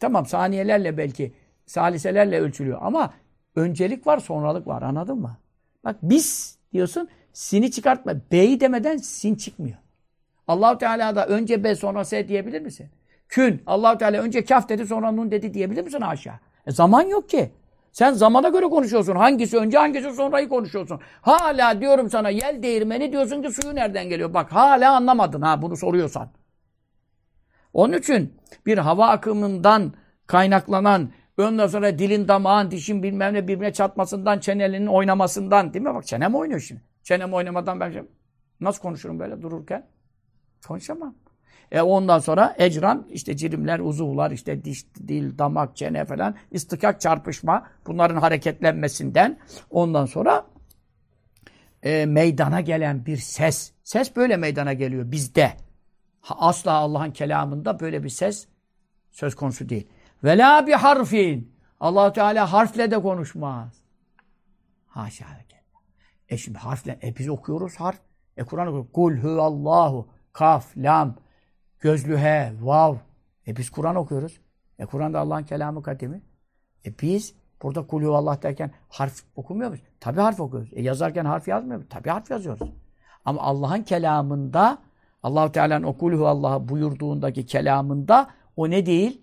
tamam saniyelerle belki saliselerle ölçülüyor ama öncelik var, sonralık var. Anladın mı? Bak biz diyorsun, sini çıkartma. B'yi demeden sin çıkmıyor. Allahu Teala da önce B sonra S diyebilir misin? Kün. Allahu Teala önce kaf dedi sonra nun dedi diyebilir misin aşağı? E zaman yok ki. Sen zamana göre konuşuyorsun. Hangisi önce hangisi sonrayı konuşuyorsun. Hala diyorum sana yel değirmeni diyorsun ki suyu nereden geliyor? Bak hala anlamadın ha bunu soruyorsan. Onun için bir hava akımından kaynaklanan Ondan sonra dilin, damağın, dişin bilmem ne birbirine çatmasından, çenelinin oynamasından. Değil mi? Bak çenem oynuyor şimdi. Çenem oynamadan ben şey- nasıl konuşurum böyle dururken? Konuşamam. E ondan sonra ecran işte cirimler, uzuvlar, işte diş, dil, damak, çene falan istikak çarpışma bunların hareketlenmesinden ondan sonra e, meydana gelen bir ses. Ses böyle meydana geliyor bizde. Asla Allah'ın kelamında böyle bir ses söz konusu değil. Ve la bir harfin. allah Teala harfle de konuşmaz. Haşa ve. E şimdi harfle, e biz okuyoruz harf. E Kur'an okuyoruz. Kul huvallahu, kaf, lam, gözlü he, vav. E biz Kur'an okuyoruz. E Kur'an'da Allah'ın kelamı kadimi. E biz burada kul huvallah derken harf okumuyor muyuz? Tabi harf okuyoruz. E yazarken harf yazmıyor muyuz? Tabi harf yazıyoruz. Ama Allah'ın kelamında Allahu Teala'nın okulu Allah'a buyurduğundaki kelamında o ne değil?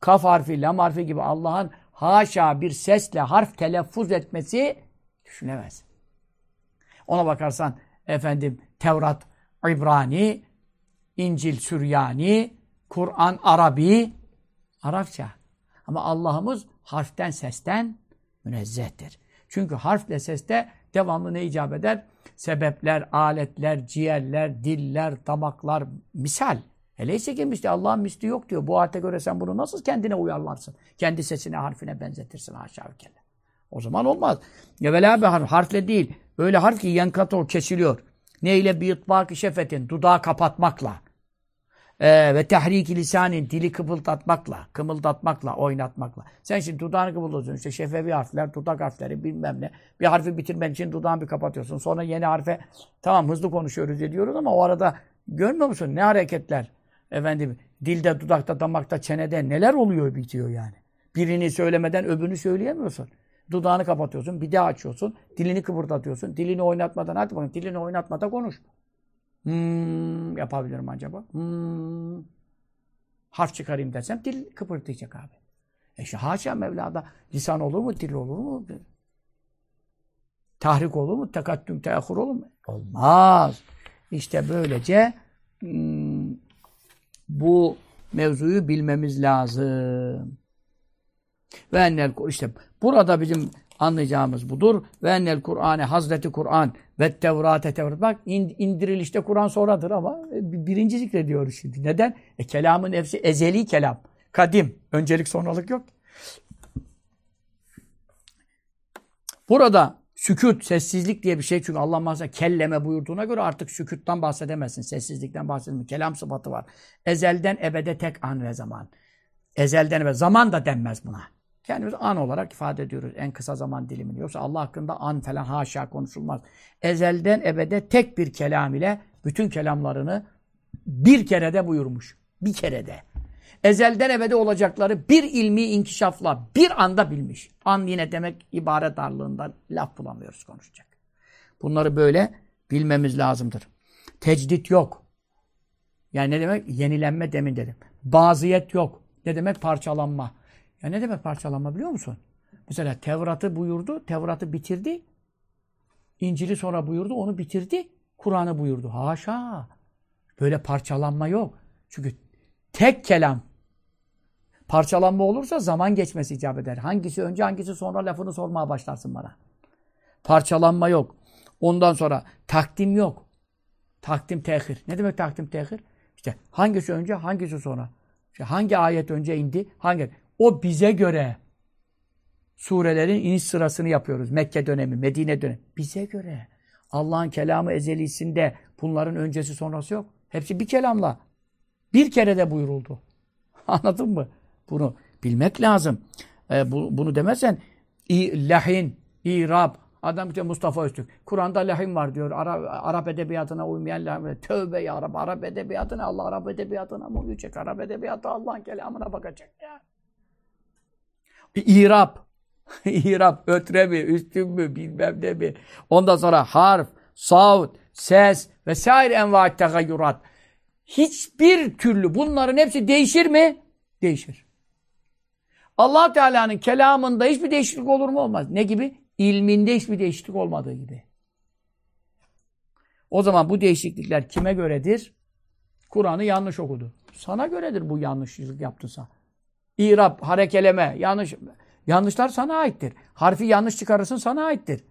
Kaf harfi, lam harfi gibi Allah'ın haşa bir sesle harf telaffuz etmesi düşünemez. Ona bakarsan efendim Tevrat İbrani, İncil Süryani, Kur'an Arabi, Arapça. Ama Allah'ımız harften, sesten münezzehtir. Çünkü harfle seste devamlı ne icap eder? Sebepler, aletler, ciğerler, diller, damaklar, misal. Öyleyse ki misli, Allah'ın misli yok diyor. Bu ayete göre sen bunu nasıl kendine uyarlarsın? Kendi sesine, harfine benzetirsin haşa ve kelle. O zaman olmaz. Evvela bir harf, harfle değil. Öyle harf ki yankato kesiliyor. Neyle bir itbak şefetin, dudağı kapatmakla. Ee, ve tehriki lisanin, dili kıpıldatmakla, kımıldatmakla, oynatmakla. Sen şimdi dudağını kıpıldatıyorsun. İşte şefevi harfler, dudak harfleri bilmem ne. Bir harfi bitirmek için dudağını bir kapatıyorsun. Sonra yeni harfe tamam hızlı konuşuyoruz ediyoruz ama o arada görmüyor musun ne hareketler? Efendim dilde, dudakta, damakta, çenede neler oluyor bitiyor yani. Birini söylemeden öbürünü söyleyemiyorsun. Dudağını kapatıyorsun, bir daha açıyorsun, dilini kıpırdatıyorsun. Dilini oynatmadan, hadi bakayım dilini oynatmadan konuş. Hmm, yapabilirim acaba? Hmm. Harf çıkarayım desem dil kıpırdayacak abi. E işte haşa Mevla'da lisan olur mu, dil olur mu? Tahrik olur mu? Tekattüm, teahhur olur mu? Olmaz. İşte böylece hmm, bu mevzuyu bilmemiz lazım. Ve ennel işte burada bizim anlayacağımız budur. Ve ennel Kur'ane Hazreti Kur'an ve Tevrate Tevrat. Bak indirilişte Kur'an sonradır ama birinci zikrediyoruz şimdi. Neden? E kelamın hepsi ezeli kelam. Kadim. Öncelik sonralık yok. Burada sükut, sessizlik diye bir şey çünkü Allah mahzene kelleme buyurduğuna göre artık sükuttan bahsedemezsin. Sessizlikten bahsedemezsin. Kelam sıfatı var. Ezelden ebede tek an ve zaman. Ezelden ebede. Zaman da denmez buna. Kendimiz an olarak ifade ediyoruz en kısa zaman dilimini. Yoksa Allah hakkında an falan haşa konuşulmaz. Ezelden ebede tek bir kelam ile bütün kelamlarını bir kerede buyurmuş. Bir kerede. Ezelden ebede olacakları bir ilmi inkişafla bir anda bilmiş. An yine demek ibaret darlığından laf bulamıyoruz konuşacak. Bunları böyle bilmemiz lazımdır. Tecdit yok. Yani ne demek? Yenilenme demin dedim. Baziyet yok. Ne demek? Parçalanma. Ya ne demek parçalanma biliyor musun? Mesela Tevrat'ı buyurdu, Tevrat'ı bitirdi. İncil'i sonra buyurdu, onu bitirdi. Kur'an'ı buyurdu. Haşa! Böyle parçalanma yok. Çünkü tek kelam. Parçalanma olursa zaman geçmesi icap eder. Hangisi önce hangisi sonra lafını sormaya başlarsın bana. Parçalanma yok. Ondan sonra takdim yok. Takdim tehir. Ne demek takdim tehir? İşte hangisi önce hangisi sonra. İşte hangi ayet önce indi? Hangi o bize göre surelerin iniş sırasını yapıyoruz. Mekke dönemi, Medine dönemi. Bize göre. Allah'ın kelamı ezelisinde bunların öncesi sonrası yok. Hepsi bir kelamla. Bir kere de buyuruldu. Anladın mı? Bunu bilmek lazım. Ee, bu, bunu demezsen lahin, irab, Adam işte Mustafa Öztürk. Kur'an'da lahim var diyor. Arap, Arap edebiyatına uymayan lahim. Tövbe ya Rabbi. Arap edebiyatına Allah Arap edebiyatına mı uyacak? Arap edebiyatı Allah'ın kelamına bakacak ya. İrab. İrab, ötre mi, üstün mü, bilmem ne mi. Ondan sonra harf, savt, ses vesaire envaat tegayyurat. Hiçbir türlü bunların hepsi değişir mi? Değişir. allah Teala'nın kelamında hiçbir değişiklik olur mu? Olmaz. Ne gibi? İlminde hiçbir değişiklik olmadığı gibi. O zaman bu değişiklikler kime göredir? Kur'an'ı yanlış okudu. Sana göredir bu yanlışlık yaptıysa. İrab, harekeleme, yanlış. Yanlışlar sana aittir. Harfi yanlış çıkarırsın sana aittir.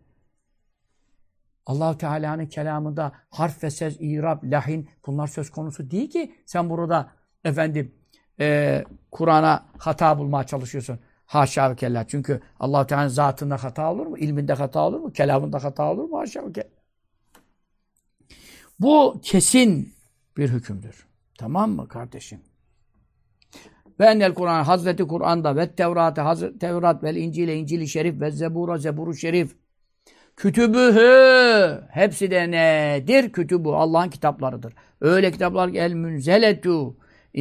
allah Teala'nın kelamında harf ve ses, irab, lahin bunlar söz konusu değil ki. Sen burada efendim e, Kur'an'a hata bulmaya çalışıyorsun. Haşa ve kella. Çünkü allah Teala'nın zatında hata olur mu? İlminde hata olur mu? Kelamında hata olur mu? Haşa ve kella. Bu kesin bir hükümdür. Tamam mı kardeşim? Ve ennel Kur'an, Hazreti Kur'an'da ve Tevrat'ı, Hazreti Tevrat ve İncil'e, İncil-i Şerif ve Zebur'a, Zebur-u Şerif. Kütübühü, hepsi de nedir? Kütübü, Allah'ın kitaplarıdır. Öyle kitaplar ki el münzeletu,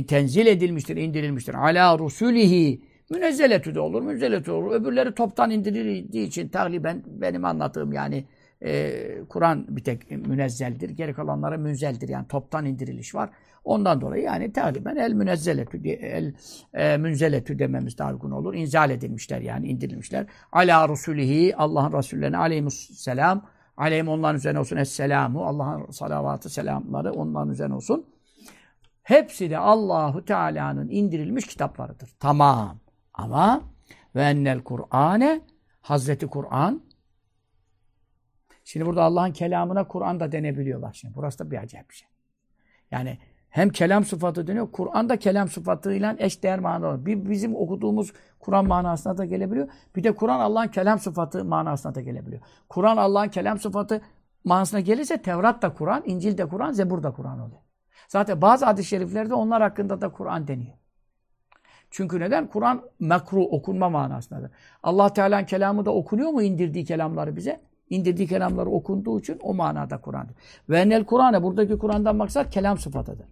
tenzil edilmiştir, indirilmiştir. Ala rusulihi, münezzeletü de olur, münzeletü olur. Öbürleri toptan indirildiği için takriben benim anlattığım yani e, Kur'an bir tek münezzeldir. Geri kalanları münzeldir. Yani toptan indiriliş var. Ondan dolayı yani takriben el münezzeletü, el e, münzeletü dememiz daha uygun olur. İnzal edilmişler yani indirilmişler. Ala Resulihi Allah'ın Resullerine aleyhisselam aleyhim onların üzerine olsun esselamu Allah'ın salavatı selamları onların üzerine olsun. Hepsi de Allahu Teala'nın indirilmiş kitaplarıdır. Tamam. Ama ve ennel Kur'ane Hazreti Kur'an Şimdi burada Allah'ın kelamına Kur'an da denebiliyor bak şimdi. Burası da bir acayip bir şey. Yani hem kelam sıfatı deniyor, Kur'an da kelam sıfatıyla eş değer manada Bir bizim okuduğumuz Kur'an manasına da gelebiliyor. Bir de Kur'an Allah'ın kelam sıfatı manasına da gelebiliyor. Kur'an Allah'ın kelam sıfatı manasına gelirse Tevrat da Kur'an, İncil de Kur'an, Zebur da Kur'an oluyor. Zaten bazı hadis-i şeriflerde onlar hakkında da Kur'an deniyor. Çünkü neden? Kur'an mekru, okunma manasındadır. Allah Teala'nın kelamı da okunuyor mu indirdiği kelamları bize? indirdiği kelamları okunduğu için o manada Kur'an'dır. Ve enel Kur'an'e buradaki Kur'an'dan maksat kelam sıfatıdır.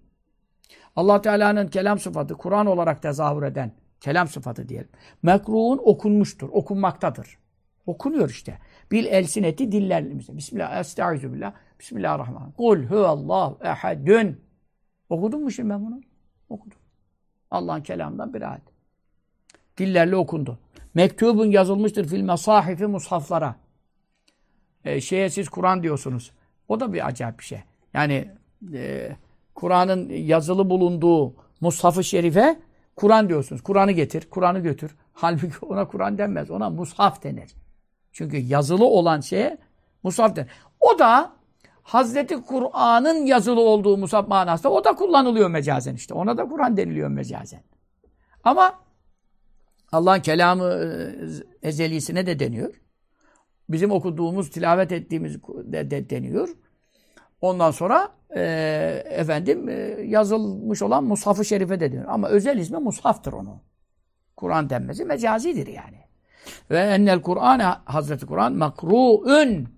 Allah Teala'nın kelam sıfatı Kur'an olarak tezahür eden kelam sıfatı diyelim. Mekruhun okunmuştur, okunmaktadır. Okunuyor işte. Bil elsineti dillerimize. Bismillah, estaizu billah. Bismillahirrahmanirrahim. Kul huvallahu ehadün. Okudun mu şimdi ben bunu? Okudum. Allah'ın kelamından bir ayet. Dillerle okundu. Mektubun yazılmıştır fil mesahifi mushaflara e, şeye siz Kur'an diyorsunuz. O da bir acayip bir şey. Yani e, Kur'an'ın yazılı bulunduğu Mushaf-ı Şerife Kur'an diyorsunuz. Kur'an'ı getir, Kur'an'ı götür. Halbuki ona Kur'an denmez. Ona Mushaf denir. Çünkü yazılı olan şeye Mushaf denir. O da Hazreti Kur'an'ın yazılı olduğu Mushaf manasında o da kullanılıyor mecazen işte. Ona da Kur'an deniliyor mecazen. Ama Allah'ın kelamı e, ezelisine de deniyor bizim okuduğumuz, tilavet ettiğimiz de, de deniyor. Ondan sonra e, efendim e, yazılmış olan Mushaf-ı Şerife de deniyor. Ama özel ismi Mushaftır onun. Kur'an denmesi mecazidir yani. Ve ennel Kur'an Hazreti Kur'an makru'un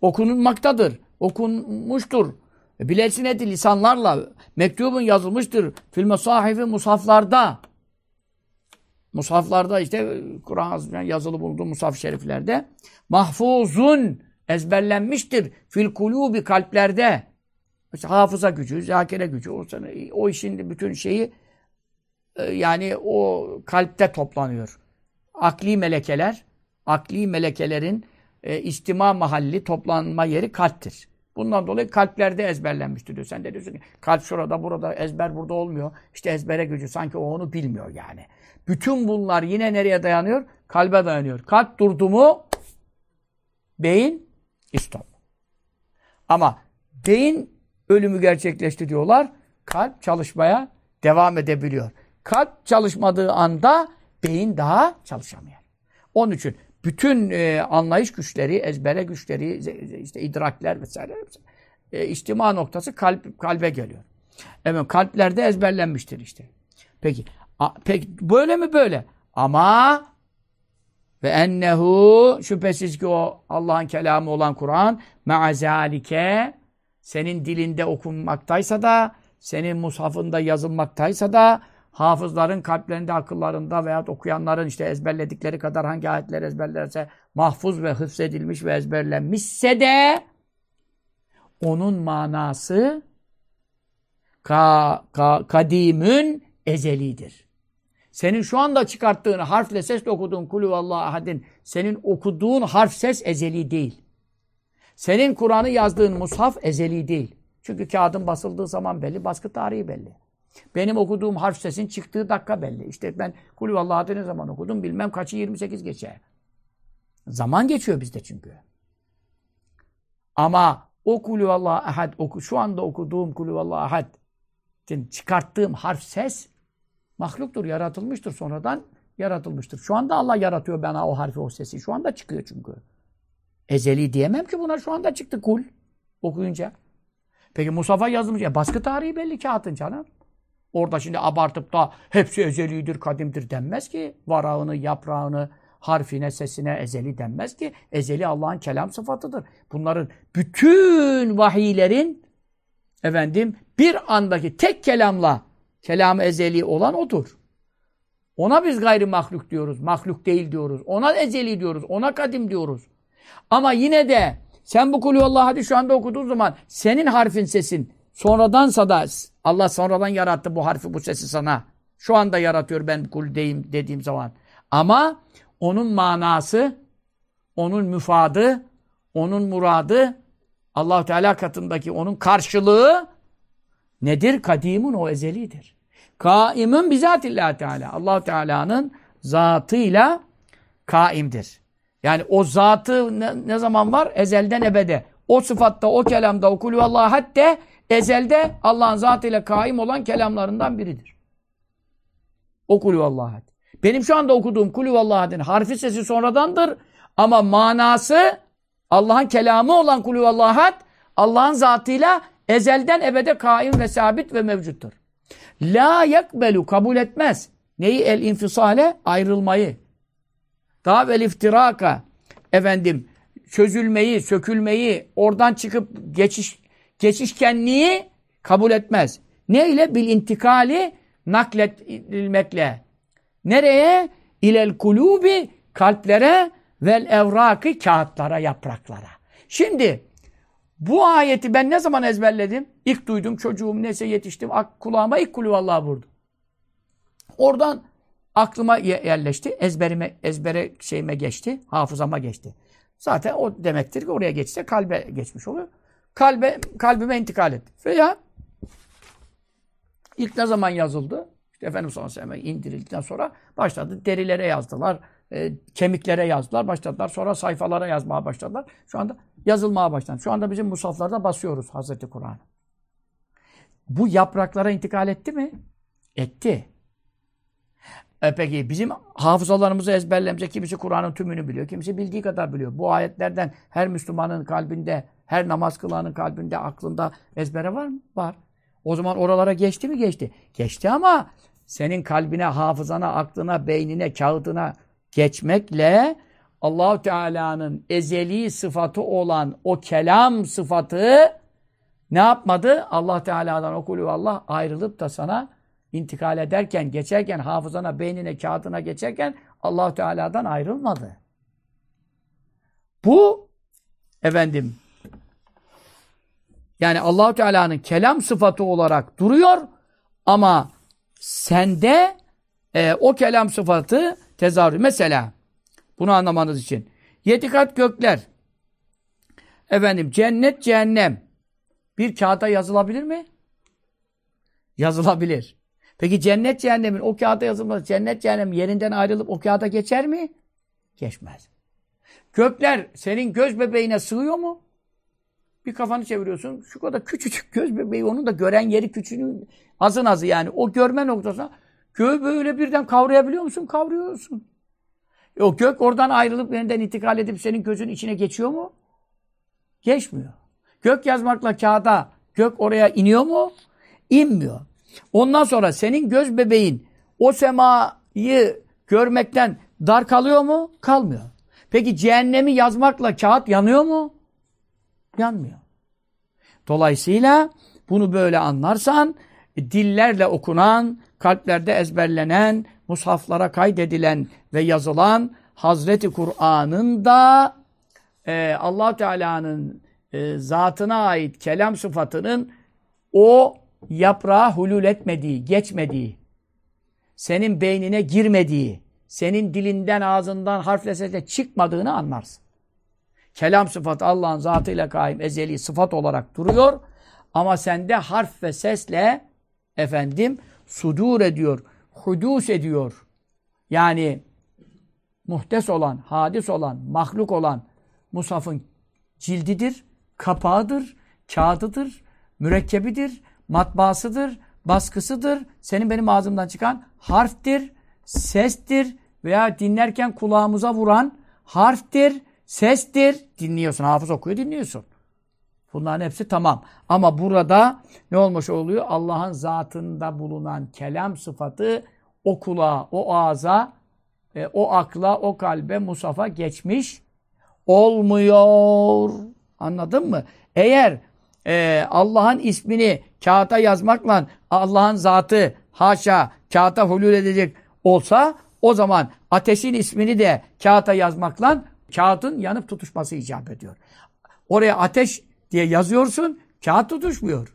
okunulmaktadır. Okunmuştur. E, Bilesineti lisanlarla mektubun yazılmıştır. Fil mesahifi musaflarda Musaflarda işte Kur'an yazılı bulunduğu musaf şeriflerde mahfuzun ezberlenmiştir fil kulubi kalplerde. İşte hafıza gücü, zakire gücü, o, o işin bütün şeyi e, yani o kalpte toplanıyor. Akli melekeler, akli melekelerin e, istima mahalli, toplanma yeri kalptir. Bundan dolayı kalplerde ezberlenmiştir diyor. Sen de diyorsun ki kalp şurada, burada, ezber burada olmuyor. İşte ezbere gücü. Sanki o onu bilmiyor yani. Bütün bunlar yine nereye dayanıyor? Kalbe dayanıyor. Kalp durdu mu beyin istop. Ama beyin ölümü gerçekleşti diyorlar. Kalp çalışmaya devam edebiliyor. Kalp çalışmadığı anda beyin daha çalışamıyor. Onun için bütün e, anlayış güçleri, ezbere güçleri, işte idrakler vesaire e, içtima noktası kalp, kalbe geliyor. Evet kalplerde ezberlenmiştir işte. Peki Peki böyle mi böyle? Ama ve ennehu şüphesiz ki o Allah'ın kelamı olan Kur'an me'azalike senin dilinde okunmaktaysa da senin mushafında yazılmaktaysa da hafızların kalplerinde, akıllarında veya okuyanların işte ezberledikleri kadar hangi ayetler ezberlerse mahfuz ve hıfzedilmiş ve ezberlenmişse de onun manası ka, ka, kadimün ezelidir. Senin şu anda çıkarttığın harfle sesle okuduğun kulü ahadin senin okuduğun harf ses ezeli değil. Senin Kur'an'ı yazdığın mushaf ezeli değil. Çünkü kağıdın basıldığı zaman belli, baskı tarihi belli. Benim okuduğum harf sesin çıktığı dakika belli. İşte ben kulü vallahi ne zaman okudum bilmem kaçı 28 geçe. Zaman geçiyor bizde çünkü. Ama o kulü vallahi ahad oku, şu anda okuduğum kulü ahad çıkarttığım harf ses mahluktur, yaratılmıştır. Sonradan yaratılmıştır. Şu anda Allah yaratıyor bana o harfi, o sesi. Şu anda çıkıyor çünkü. Ezeli diyemem ki buna şu anda çıktı kul okuyunca. Peki Musaf'a yazılmış. Ya baskı tarihi belli kağıtın canım. Orada şimdi abartıp da hepsi ezelidir, kadimdir denmez ki. Varağını, yaprağını, harfine, sesine ezeli denmez ki. Ezeli Allah'ın kelam sıfatıdır. Bunların bütün vahiylerin efendim bir andaki tek kelamla kelam ezeli olan odur. Ona biz gayri mahluk diyoruz. Mahluk değil diyoruz. Ona ezeli diyoruz. Ona kadim diyoruz. Ama yine de sen bu kulü Allah hadi şu anda okuduğun zaman senin harfin sesin sonradansa da Allah sonradan yarattı bu harfi bu sesi sana. Şu anda yaratıyor ben kul deyim dediğim zaman. Ama onun manası, onun müfadı, onun muradı allah Teala katındaki onun karşılığı nedir? Kadimun o ezelidir. Kaimun bizatillah Teala. allah Teala'nın zatıyla kaimdir. Yani o zatı ne, ne zaman var? Ezelden ebede. O sıfatta, o kelamda, o kulüvallahu hatta ezelde Allah'ın zatıyla kaim olan kelamlarından biridir. O kulüvallahu had. Benim şu anda okuduğum kulüvallahu hadin harfi sesi sonradandır ama manası Allah'ın kelamı olan kulüvallahu had Allah'ın zatıyla ezelden ebede kaim ve sabit ve mevcuttur. La yakbelu kabul etmez. Neyi? El infisale ayrılmayı. Daha vel iftiraka efendim çözülmeyi, sökülmeyi, oradan çıkıp geçiş geçişkenliği kabul etmez. Ne ile? Bil intikali nakledilmekle. Nereye? İlel kulubi kalplere vel evraki kağıtlara, yapraklara. Şimdi bu ayeti ben ne zaman ezberledim? İlk duydum çocuğum neyse yetiştim. Kulağıma ilk kulü vallahi vurdu. Oradan aklıma yerleşti. Ezberime, ezbere şeyime geçti. Hafızama geçti. Zaten o demektir ki oraya geçse kalbe geçmiş oluyor. Kalbe, kalbime intikal etti. Veya ilk ne zaman yazıldı? İşte Efendimiz sallallahu aleyhi indirildikten sonra başladı. Derilere yazdılar. E, kemiklere yazdılar. Başladılar. Sonra sayfalara yazmaya başladılar. Şu anda yazılmaya başladı. Şu anda bizim musaflarda basıyoruz Hazreti Kur'an'ı. Bu yapraklara intikal etti mi? Etti. E peki bizim hafızalarımızı ezberlememize kimisi Kur'an'ın tümünü biliyor, kimisi bildiği kadar biliyor. Bu ayetlerden her Müslümanın kalbinde, her namaz kılanın kalbinde, aklında ezbere var mı? Var. O zaman oralara geçti mi? Geçti. Geçti ama senin kalbine, hafızana, aklına, beynine, kağıdına geçmekle Allahu Teala'nın ezeli sıfatı olan o kelam sıfatı ne yapmadı? Allah Teala'dan okulu Allah ayrılıp da sana intikal ederken, geçerken, hafızana, beynine, kağıdına geçerken allah Teala'dan ayrılmadı. Bu efendim yani allah Teala'nın kelam sıfatı olarak duruyor ama sende e, o kelam sıfatı tezahürü. Mesela bunu anlamanız için yedi kat gökler efendim cennet cehennem bir kağıda yazılabilir mi? Yazılabilir. Peki cennet cehennemin o kağıda yazılması, cennet cehennem yerinden ayrılıp o kağıda geçer mi? Geçmez. Gökler senin göz bebeğine sığıyor mu? Bir kafanı çeviriyorsun. Şu kadar küçücük göz bebeği onun da gören yeri küçüğünün azın azı yani. O görme noktasına göğü böyle birden kavrayabiliyor musun? Kavruyorsun. E o gök oradan ayrılıp yeniden intikal edip senin gözün içine geçiyor mu? Geçmiyor. Gök yazmakla kağıda gök oraya iniyor mu? İnmiyor. Ondan sonra senin göz bebeğin o semayı görmekten dar kalıyor mu? Kalmıyor. Peki cehennemi yazmakla kağıt yanıyor mu? Yanmıyor. Dolayısıyla bunu böyle anlarsan dillerle okunan, kalplerde ezberlenen, mushaflara kaydedilen ve yazılan Hazreti Kur'an'ın da e, allah Teala'nın e, zatına ait kelam sıfatının o yaprağa hulul etmediği, geçmediği, senin beynine girmediği, senin dilinden, ağzından harfle sesle çıkmadığını anlarsın. Kelam sıfatı Allah'ın zatıyla kaim, ezeli sıfat olarak duruyor. Ama sende harf ve sesle efendim sudur ediyor, hudus ediyor. Yani muhtes olan, hadis olan, mahluk olan Musaf'ın cildidir, kapağıdır, kağıdıdır, mürekkebidir, matbaasıdır, baskısıdır. Senin benim ağzımdan çıkan harftir, sestir veya dinlerken kulağımıza vuran harftir, sestir. Dinliyorsun, hafız okuyor, dinliyorsun. Bunların hepsi tamam. Ama burada ne olmuş oluyor? Allah'ın zatında bulunan kelam sıfatı o kulağa, o ağza, e, o akla, o kalbe, musafa geçmiş olmuyor. Anladın mı? Eğer e, Allah'ın ismini kağıta yazmakla Allah'ın zatı haşa kağıta hulul edecek olsa o zaman ateşin ismini de kağıta yazmakla kağıtın yanıp tutuşması icap ediyor. Oraya ateş diye yazıyorsun, kağıt tutuşmuyor.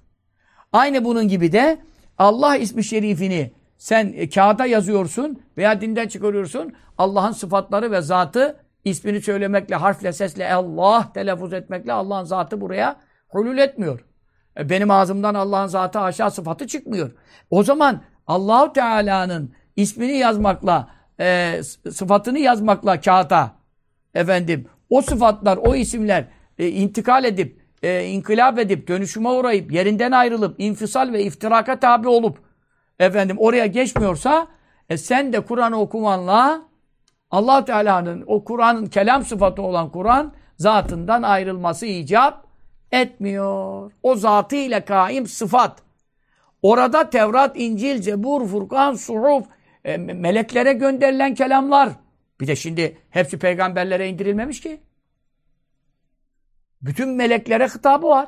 Aynı bunun gibi de Allah ismi şerifini sen e, kağıda yazıyorsun veya dinden çıkarıyorsun. Allah'ın sıfatları ve zatı ismini söylemekle, harfle, sesle Allah telaffuz etmekle Allah'ın zatı buraya hulul etmiyor. E, benim ağzımdan Allah'ın zatı aşağı sıfatı çıkmıyor. O zaman Allahu Teala'nın ismini yazmakla, e, sıfatını yazmakla kağıta efendim o sıfatlar, o isimler e, intikal edip, e, inkılap edip, dönüşüme uğrayıp, yerinden ayrılıp, infisal ve iftiraka tabi olup efendim oraya geçmiyorsa e, sen de Kur'an'ı okumanla allah Teala'nın o Kur'an'ın kelam sıfatı olan Kur'an zatından ayrılması icap etmiyor. O zatı ile kaim sıfat. Orada Tevrat, İncil, Zebur, Furkan, Suhuf, e, meleklere gönderilen kelamlar. Bir de şimdi hepsi peygamberlere indirilmemiş ki. Bütün meleklere hitabı var.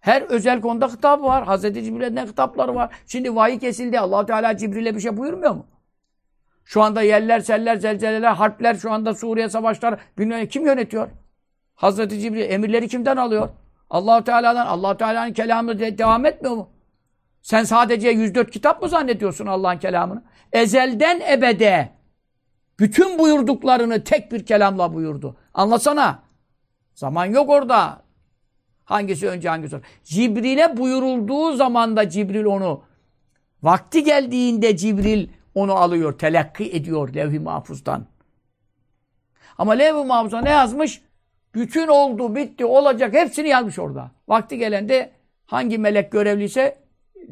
Her özel konuda hitabı var. Hazreti Cibril'den hitapları var. Şimdi vahiy kesildi. allah Teala Cibril'e bir şey buyurmuyor mu? Şu anda yerler, seller, zelzeleler, harpler, şu anda Suriye savaşları bilmem kim yönetiyor? Hazreti Cibril emirleri kimden alıyor? allah Teala'dan. allah Teala'nın kelamı de devam etmiyor mu? Sen sadece 104 kitap mı zannediyorsun Allah'ın kelamını? Ezelden ebede bütün buyurduklarını tek bir kelamla buyurdu. Anlasana. Zaman yok orada. Hangisi önce hangisi sonra. Cibril'e buyurulduğu zaman da Cibril onu vakti geldiğinde Cibril onu alıyor, telakki ediyor levh-i mahfuzdan. Ama levh-i mahfuzda ne yazmış? Bütün oldu, bitti, olacak hepsini yazmış orada. Vakti gelende hangi melek görevliyse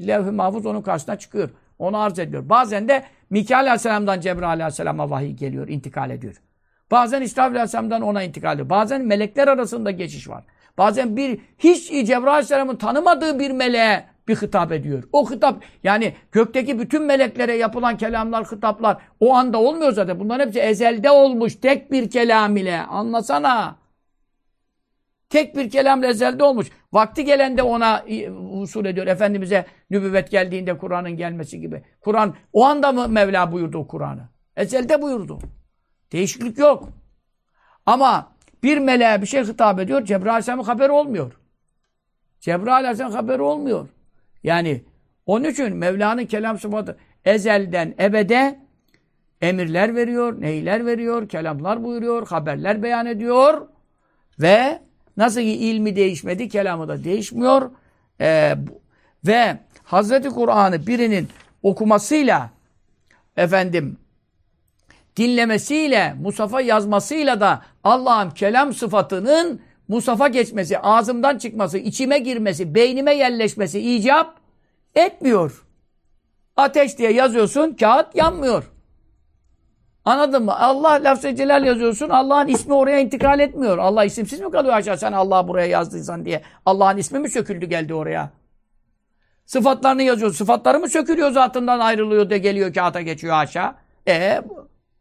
levh-i mahfuz onun karşısına çıkıyor. Onu arz ediyor. Bazen de Mikail Aleyhisselam'dan Cebrail Aleyhisselam'a vahiy geliyor, intikal ediyor. Bazen İsrafil Aleyhisselam'dan ona intikal ediyor. Bazen melekler arasında geçiş var. Bazen bir hiç Cebrail Aleyhisselam'ın tanımadığı bir meleğe bir hitap ediyor. O hitap yani gökteki bütün meleklere yapılan kelamlar, hitaplar o anda olmuyor zaten. Bunların hepsi ezelde olmuş tek bir kelam ile. Anlasana. Tek bir kelam ezelde olmuş. Vakti gelende ona usul ediyor. Efendimiz'e nübüvvet geldiğinde Kur'an'ın gelmesi gibi. Kur'an o anda mı Mevla buyurdu Kur'an'ı? Ezelde buyurdu. Değişiklik yok. Ama bir meleğe bir şey hitap ediyor. Cebrail Aleyhisselam'ın haberi olmuyor. Cebrail Aleyhisselam'ın haberi olmuyor. Yani onun için Mevla'nın kelam sıfatı ezelden ebede emirler veriyor, neyler veriyor, kelamlar buyuruyor, haberler beyan ediyor ve nasıl ki ilmi değişmedi, kelamı da değişmiyor ee, ve Hazreti Kur'an'ı birinin okumasıyla efendim dinlemesiyle, Musaf'a yazmasıyla da Allah'ın kelam sıfatının Musaf'a geçmesi, ağzımdan çıkması, içime girmesi, beynime yerleşmesi icap etmiyor. Ateş diye yazıyorsun, kağıt yanmıyor. Anladın mı? Allah lafz-ı celal yazıyorsun, Allah'ın ismi oraya intikal etmiyor. Allah isimsiz mi kalıyor aşağı sen Allah'ı buraya yazdıysan diye? Allah'ın ismi mi söküldü geldi oraya? Sıfatlarını yazıyor. Sıfatları mı sökülüyor zatından ayrılıyor da geliyor kağıta geçiyor aşağı? E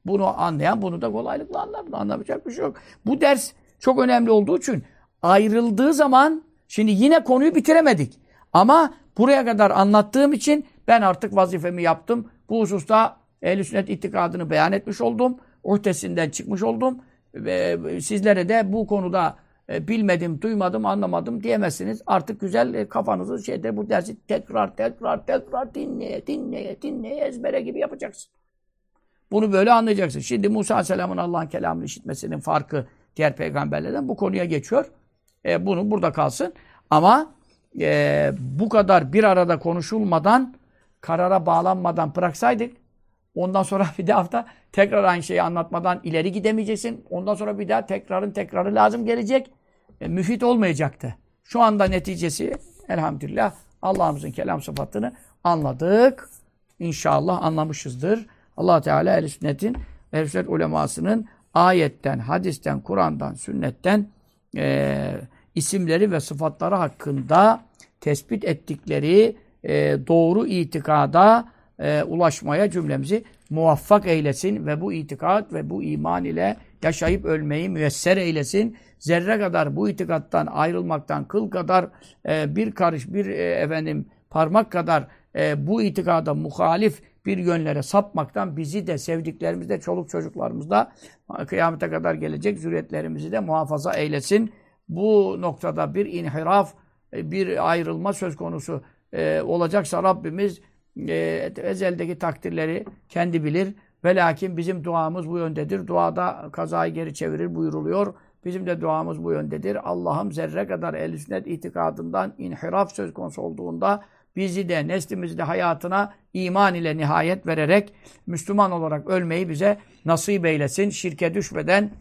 bunu anlayan bunu da kolaylıkla anlar. Bunu anlamayacak bir şey yok. Bu ders çok önemli olduğu için ayrıldığı zaman şimdi yine konuyu bitiremedik. Ama buraya kadar anlattığım için ben artık vazifemi yaptım. Bu hususta ehl Sünnet itikadını beyan etmiş oldum. Uhdesinden çıkmış oldum. Ve sizlere de bu konuda e, bilmedim, duymadım, anlamadım diyemezsiniz. Artık güzel e, kafanızı şeyde bu dersi tekrar tekrar tekrar dinleye dinleye dinleye ezbere gibi yapacaksın. Bunu böyle anlayacaksın. Şimdi Musa Aleyhisselam'ın Allah'ın kelamını işitmesinin farkı diğer peygamberlerden bu konuya geçiyor. E, bunu burada kalsın. Ama e, bu kadar bir arada konuşulmadan karara bağlanmadan bıraksaydık ondan sonra bir de hafta tekrar aynı şeyi anlatmadan ileri gidemeyeceksin. Ondan sonra bir daha tekrarın tekrarı lazım gelecek. E, müfit olmayacaktı. Şu anda neticesi elhamdülillah Allah'ımızın kelam sıfatını anladık. İnşallah anlamışızdır. Allah Teala el sünnetin el sünnet ulemasının ayetten, hadisten, Kur'an'dan, sünnetten e, isimleri ve sıfatları hakkında tespit ettikleri e, doğru itikada e, ulaşmaya cümlemizi muvaffak eylesin ve bu itikat ve bu iman ile yaşayıp ölmeyi müyesser eylesin. Zerre kadar bu itikattan ayrılmaktan kıl kadar e, bir karış bir e, efendim parmak kadar e, bu itikada muhalif bir yönlere sapmaktan bizi de sevdiklerimizi de çoluk çocuklarımız da kıyamete kadar gelecek zürriyetlerimizi de muhafaza eylesin. Bu noktada bir inhiraf, bir ayrılma söz konusu e, olacaksa Rabbimiz e, ezeldeki takdirleri kendi bilir. Ve lakin bizim duamız bu yöndedir. Duada kazayı geri çevirir buyuruluyor. Bizim de duamız bu yöndedir. Allah'ım zerre kadar el sünnet itikadından inhiraf söz konusu olduğunda bizi de neslimizi de hayatına iman ile nihayet vererek Müslüman olarak ölmeyi bize nasip eylesin. Şirke düşmeden,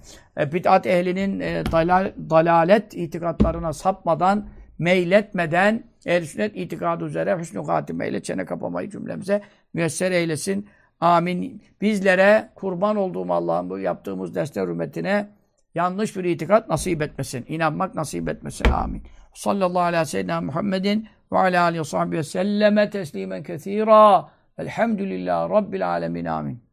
e, bid'at ehlinin e, dalal, dalalet itikatlarına sapmadan, meyletmeden ehl sünnet itikadı üzere hüsnü hatimeyle çene kapamayı cümlemize müyesser eylesin. Amin. Bizlere kurban olduğum Allah'ın bu yaptığımız dersler hürmetine yanlış bir itikat nasip etmesin. İnanmak nasip etmesin. Amin. صلى الله على سيدنا محمد وعلى آله وصحبه وسلم تسليما كثيرا. الحمد لله رب العالمين. آمين.